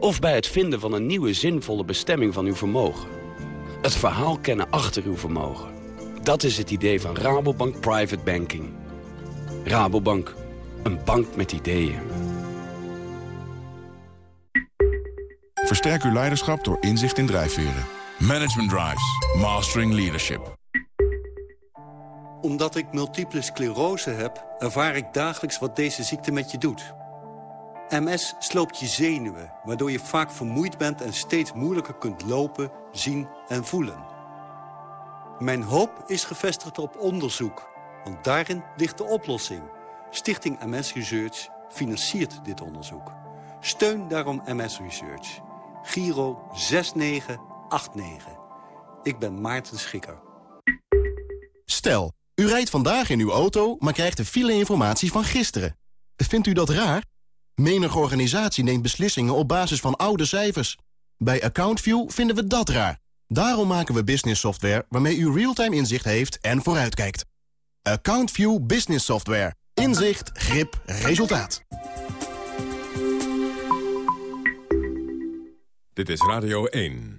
Speaker 28: Of bij het vinden van een nieuwe zinvolle bestemming van uw vermogen. Het verhaal kennen achter uw vermogen. Dat is het idee van Rabobank Private Banking. Rabobank, een bank met ideeën.
Speaker 49: Versterk uw leiderschap door inzicht in drijfveren. Management Drives. Mastering Leadership.
Speaker 50: Omdat ik multiple sclerose heb, ervaar ik dagelijks wat deze ziekte met je doet. MS sloopt je zenuwen, waardoor je vaak vermoeid bent... en steeds moeilijker kunt lopen, zien en voelen. Mijn hoop is gevestigd op onderzoek, want daarin ligt de oplossing. Stichting MS Research financiert dit onderzoek. Steun daarom MS Research. Giro 6989. Ik ben Maarten Schikker.
Speaker 51: Stel, u rijdt vandaag in uw auto, maar krijgt de file-informatie van gisteren. Vindt u dat raar? Menige organisatie neemt beslissingen op basis van oude cijfers. Bij AccountView vinden we dat raar. Daarom maken we business software waarmee u real-time inzicht heeft en vooruitkijkt. AccountView Business Software. Inzicht, grip, resultaat.
Speaker 1: Dit is Radio 1.